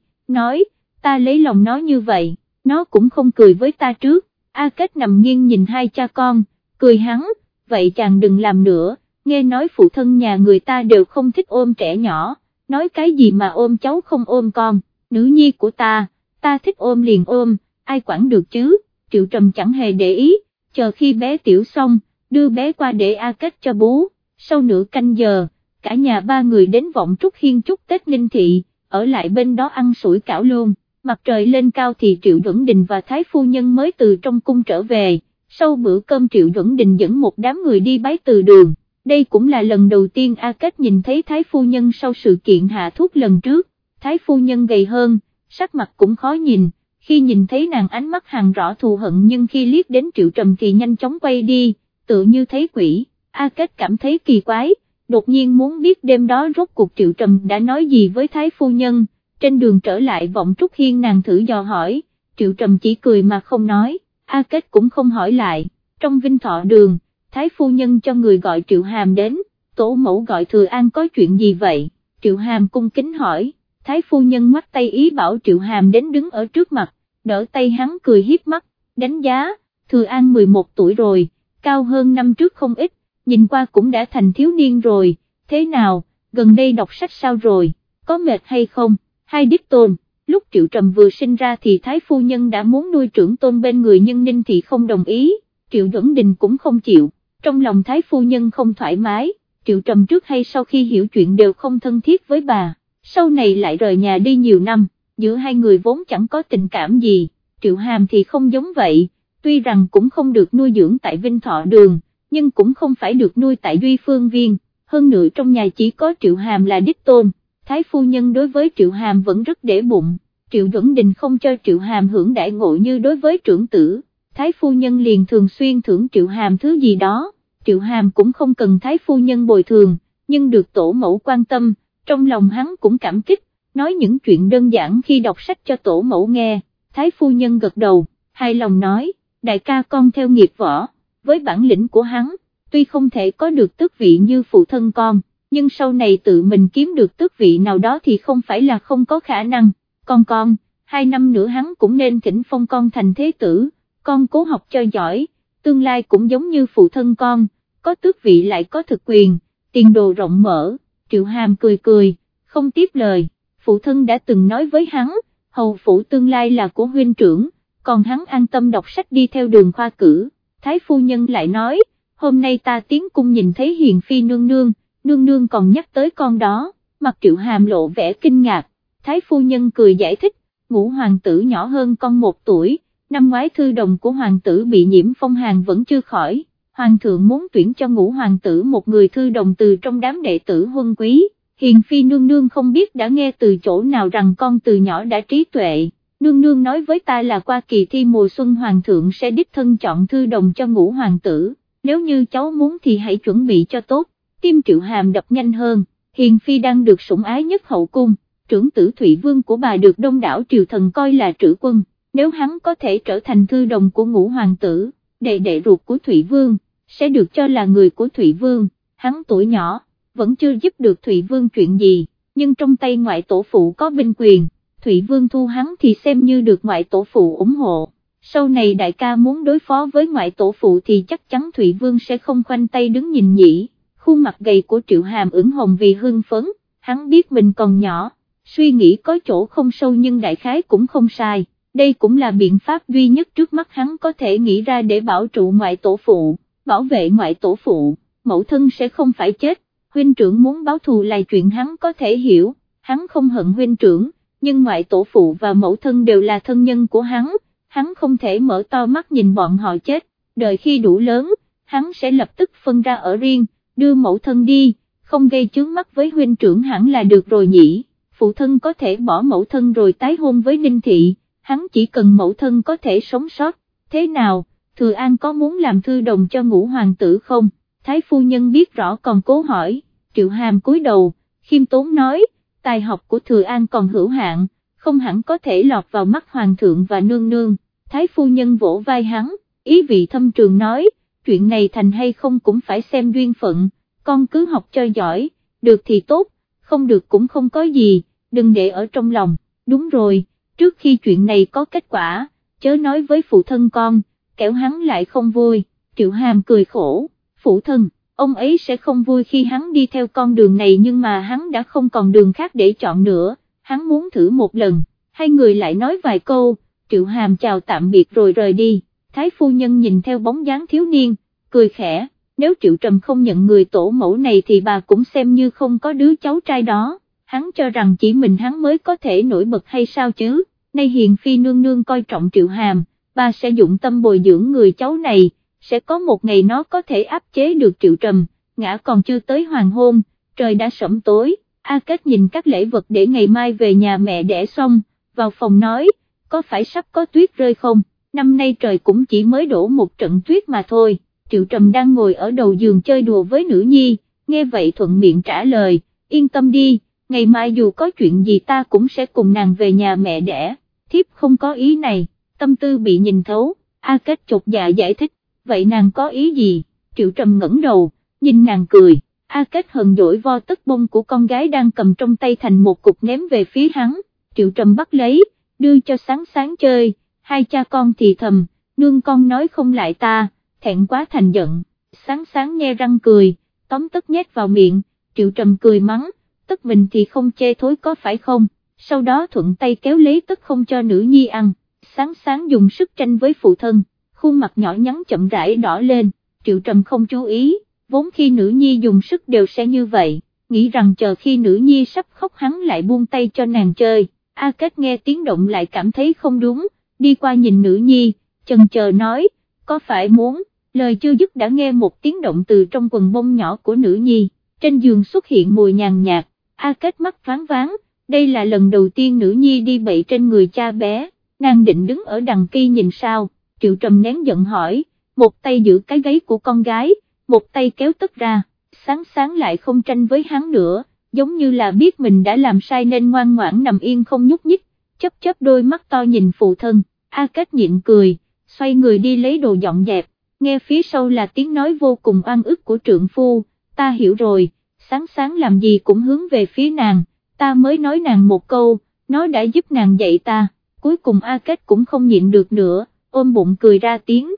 nói, ta lấy lòng nó như vậy, nó cũng không cười với ta trước, A Kết nằm nghiêng nhìn hai cha con, cười hắn, vậy chàng đừng làm nữa, nghe nói phụ thân nhà người ta đều không thích ôm trẻ nhỏ, nói cái gì mà ôm cháu không ôm con, nữ nhi của ta, ta thích ôm liền ôm, ai quản được chứ, triệu trầm chẳng hề để ý, chờ khi bé tiểu xong, đưa bé qua để A Kết cho bố, sau nửa canh giờ, cả nhà ba người đến vọng Trúc Hiên chúc Tết Ninh Thị, ở lại bên đó ăn sủi cảo luôn, mặt trời lên cao thì Triệu Duẩn Đình và Thái Phu Nhân mới từ trong cung trở về, sau bữa cơm Triệu Duẩn Đình dẫn một đám người đi bái từ đường, đây cũng là lần đầu tiên A Kết nhìn thấy Thái Phu Nhân sau sự kiện hạ thuốc lần trước, Thái Phu Nhân gầy hơn, sắc mặt cũng khó nhìn, khi nhìn thấy nàng ánh mắt hàng rõ thù hận nhưng khi liếc đến Triệu Trầm thì nhanh chóng quay đi, tự như thấy quỷ, A Kết cảm thấy kỳ quái đột nhiên muốn biết đêm đó rốt cuộc Triệu Trầm đã nói gì với Thái Phu Nhân, trên đường trở lại vọng Trúc Hiên nàng thử dò hỏi, Triệu Trầm chỉ cười mà không nói, A Kết cũng không hỏi lại, trong vinh thọ đường, Thái Phu Nhân cho người gọi Triệu Hàm đến, tổ mẫu gọi Thừa An có chuyện gì vậy, Triệu Hàm cung kính hỏi, Thái Phu Nhân mắt tay ý bảo Triệu Hàm đến đứng ở trước mặt, đỡ tay hắn cười hiếp mắt, đánh giá, Thừa An 11 tuổi rồi, cao hơn năm trước không ít, nhìn qua cũng đã thành thiếu niên rồi, thế nào, gần đây đọc sách sao rồi, có mệt hay không, hai đích tôn, lúc Triệu Trầm vừa sinh ra thì Thái Phu Nhân đã muốn nuôi trưởng tôn bên người nhưng Ninh Thị không đồng ý, Triệu Duẩn Đình cũng không chịu, trong lòng Thái Phu Nhân không thoải mái, Triệu Trầm trước hay sau khi hiểu chuyện đều không thân thiết với bà, sau này lại rời nhà đi nhiều năm, giữa hai người vốn chẳng có tình cảm gì, Triệu Hàm thì không giống vậy, tuy rằng cũng không được nuôi dưỡng tại Vinh Thọ Đường, nhưng cũng không phải được nuôi tại Duy Phương Viên, hơn nữa trong nhà chỉ có Triệu Hàm là đích tôn, Thái Phu Nhân đối với Triệu Hàm vẫn rất để bụng, Triệu Duẩn Đình không cho Triệu Hàm hưởng đại ngộ như đối với trưởng tử, Thái Phu Nhân liền thường xuyên thưởng Triệu Hàm thứ gì đó, Triệu Hàm cũng không cần Thái Phu Nhân bồi thường, nhưng được tổ mẫu quan tâm, trong lòng hắn cũng cảm kích, nói những chuyện đơn giản khi đọc sách cho tổ mẫu nghe, Thái Phu Nhân gật đầu, hài lòng nói, đại ca con theo nghiệp võ với bản lĩnh của hắn, tuy không thể có được tước vị như phụ thân con, nhưng sau này tự mình kiếm được tước vị nào đó thì không phải là không có khả năng, con con, hai năm nữa hắn cũng nên thỉnh phong con thành thế tử, con cố học cho giỏi, tương lai cũng giống như phụ thân con, có tước vị lại có thực quyền, tiền đồ rộng mở, triệu hàm cười cười, không tiếp lời, phụ thân đã từng nói với hắn, hầu phủ tương lai là của huynh trưởng, còn hắn an tâm đọc sách đi theo đường khoa cử. Thái phu nhân lại nói, hôm nay ta tiến cung nhìn thấy hiền phi nương nương, nương nương còn nhắc tới con đó, mặt triệu hàm lộ vẻ kinh ngạc, Thái phu nhân cười giải thích, ngũ hoàng tử nhỏ hơn con một tuổi, năm ngoái thư đồng của hoàng tử bị nhiễm phong hàn vẫn chưa khỏi, hoàng thượng muốn tuyển cho ngũ hoàng tử một người thư đồng từ trong đám đệ tử huân quý, hiền phi nương nương không biết đã nghe từ chỗ nào rằng con từ nhỏ đã trí tuệ, nương nương nói với ta là qua kỳ thi mùa xuân hoàng thượng sẽ đích thân chọn thư đồng cho ngũ hoàng tử, nếu như cháu muốn thì hãy chuẩn bị cho tốt, tim triệu hàm đập nhanh hơn, hiền phi đang được sủng ái nhất hậu cung, trưởng tử Thụy Vương của bà được đông đảo triều thần coi là trữ quân, nếu hắn có thể trở thành thư đồng của ngũ hoàng tử, đệ đệ ruột của Thụy Vương, sẽ được cho là người của Thụy Vương, hắn tuổi nhỏ, vẫn chưa giúp được Thụy Vương chuyện gì, nhưng trong tay ngoại tổ phụ có binh quyền Thụy Vương thu hắn thì xem như được ngoại tổ phụ ủng hộ, sau này đại ca muốn đối phó với ngoại tổ phụ thì chắc chắn Thụy Vương sẽ không khoanh tay đứng nhìn nhỉ, khuôn mặt gầy của Triệu Hàm ửng hồng vì hưng phấn, hắn biết mình còn nhỏ, suy nghĩ có chỗ không sâu nhưng đại khái cũng không sai, đây cũng là biện pháp duy nhất trước mắt hắn có thể nghĩ ra để bảo trụ ngoại tổ phụ, bảo vệ ngoại tổ phụ, mẫu thân sẽ không phải chết, huynh trưởng muốn báo thù là chuyện hắn có thể hiểu, hắn không hận huynh trưởng nhưng ngoại tổ phụ và mẫu thân đều là thân nhân của hắn, hắn không thể mở to mắt nhìn bọn họ chết, đợi khi đủ lớn, hắn sẽ lập tức phân ra ở riêng, đưa mẫu thân đi, không gây chướng mắt với huynh trưởng hẳn là được rồi nhỉ, phụ thân có thể bỏ mẫu thân rồi tái hôn với Ninh Thị, hắn chỉ cần mẫu thân có thể sống sót, thế nào, Thừa An có muốn làm thư đồng cho ngũ hoàng tử không, thái phu nhân biết rõ còn cố hỏi, triệu hàm cúi đầu, khiêm tốn nói, tài học của thừa an còn hữu hạn, không hẳn có thể lọt vào mắt hoàng thượng và nương nương, thái phu nhân vỗ vai hắn, ý vị thâm trường nói, chuyện này thành hay không cũng phải xem duyên phận, con cứ học cho giỏi, được thì tốt, không được cũng không có gì, đừng để ở trong lòng, đúng rồi, trước khi chuyện này có kết quả, chớ nói với phụ thân con, kẻo hắn lại không vui, triệu hàm cười khổ, phụ thân, ông ấy sẽ không vui khi hắn đi theo con đường này nhưng mà hắn đã không còn đường khác để chọn nữa, hắn muốn thử một lần, hai người lại nói vài câu, triệu hàm chào tạm biệt rồi rời đi, thái phu nhân nhìn theo bóng dáng thiếu niên, cười khẽ, nếu triệu trầm không nhận người tổ mẫu này thì bà cũng xem như không có đứa cháu trai đó, hắn cho rằng chỉ mình hắn mới có thể nổi bật hay sao chứ, nay hiền phi nương nương coi trọng triệu hàm, bà sẽ dụng tâm bồi dưỡng người cháu này, sẽ có một ngày nó có thể áp chế được triệu trầm, ngã còn chưa tới hoàng hôn, trời đã sẫm tối, A Kết nhìn các lễ vật để ngày mai về nhà mẹ đẻ xong, vào phòng nói, có phải sắp có tuyết rơi không, năm nay trời cũng chỉ mới đổ một trận tuyết mà thôi, triệu trầm đang ngồi ở đầu giường chơi đùa với nữ nhi, nghe vậy thuận miệng trả lời, yên tâm đi, ngày mai dù có chuyện gì ta cũng sẽ cùng nàng về nhà mẹ đẻ, thiếp không có ý này, tâm tư bị nhìn thấu, A Kết chột dạ giải thích, vậy nàng có ý gì, triệu trầm ngẩng đầu, nhìn nàng cười, A Kết hờn dỗi vo tất bông của con gái đang cầm trong tay thành một cục ném về phía hắn, triệu trầm bắt lấy, đưa cho sáng sáng chơi, hai cha con thì thầm, nương con nói không lại ta, thẹn quá thành giận, sáng sáng nghe răng cười, tóm tất nhét vào miệng, triệu trầm cười mắng, tất mình thì không chê thối có phải không, sau đó thuận tay kéo lấy tất không cho nữ nhi ăn, sáng sáng dùng sức tranh với phụ thân, khuôn mặt nhỏ nhắn chậm rãi đỏ lên, triệu trầm không chú ý, vốn khi nữ nhi dùng sức đều sẽ như vậy, nghĩ rằng chờ khi nữ nhi sắp khóc hắn lại buông tay cho nàng chơi, A Kết nghe tiếng động lại cảm thấy không đúng, đi qua nhìn nữ nhi, chần chờ nói, có phải muốn, lời chưa dứt đã nghe một tiếng động từ trong quần bông nhỏ của nữ nhi, trên giường xuất hiện mùi nhàn nhạt, A Kết mắt thoáng váng, đây là lần đầu tiên nữ nhi đi bậy trên người cha bé, nàng định đứng ở đằng kia nhìn sao, triệu trầm nén giận hỏi, một tay giữ cái gáy của con gái, một tay kéo tất ra, sáng sáng lại không tranh với hắn nữa, giống như là biết mình đã làm sai nên ngoan ngoãn nằm yên không nhúc nhích, chấp chấp đôi mắt to nhìn phụ thân, A Kết nhịn cười, xoay người đi lấy đồ dọn dẹp, nghe phía sau là tiếng nói vô cùng oan ức của trượng phu, ta hiểu rồi, sáng sáng làm gì cũng hướng về phía nàng, ta mới nói nàng một câu, nó đã giúp nàng dạy ta, cuối cùng A Kết cũng không nhịn được nữa, ôm bụng cười ra tiếng,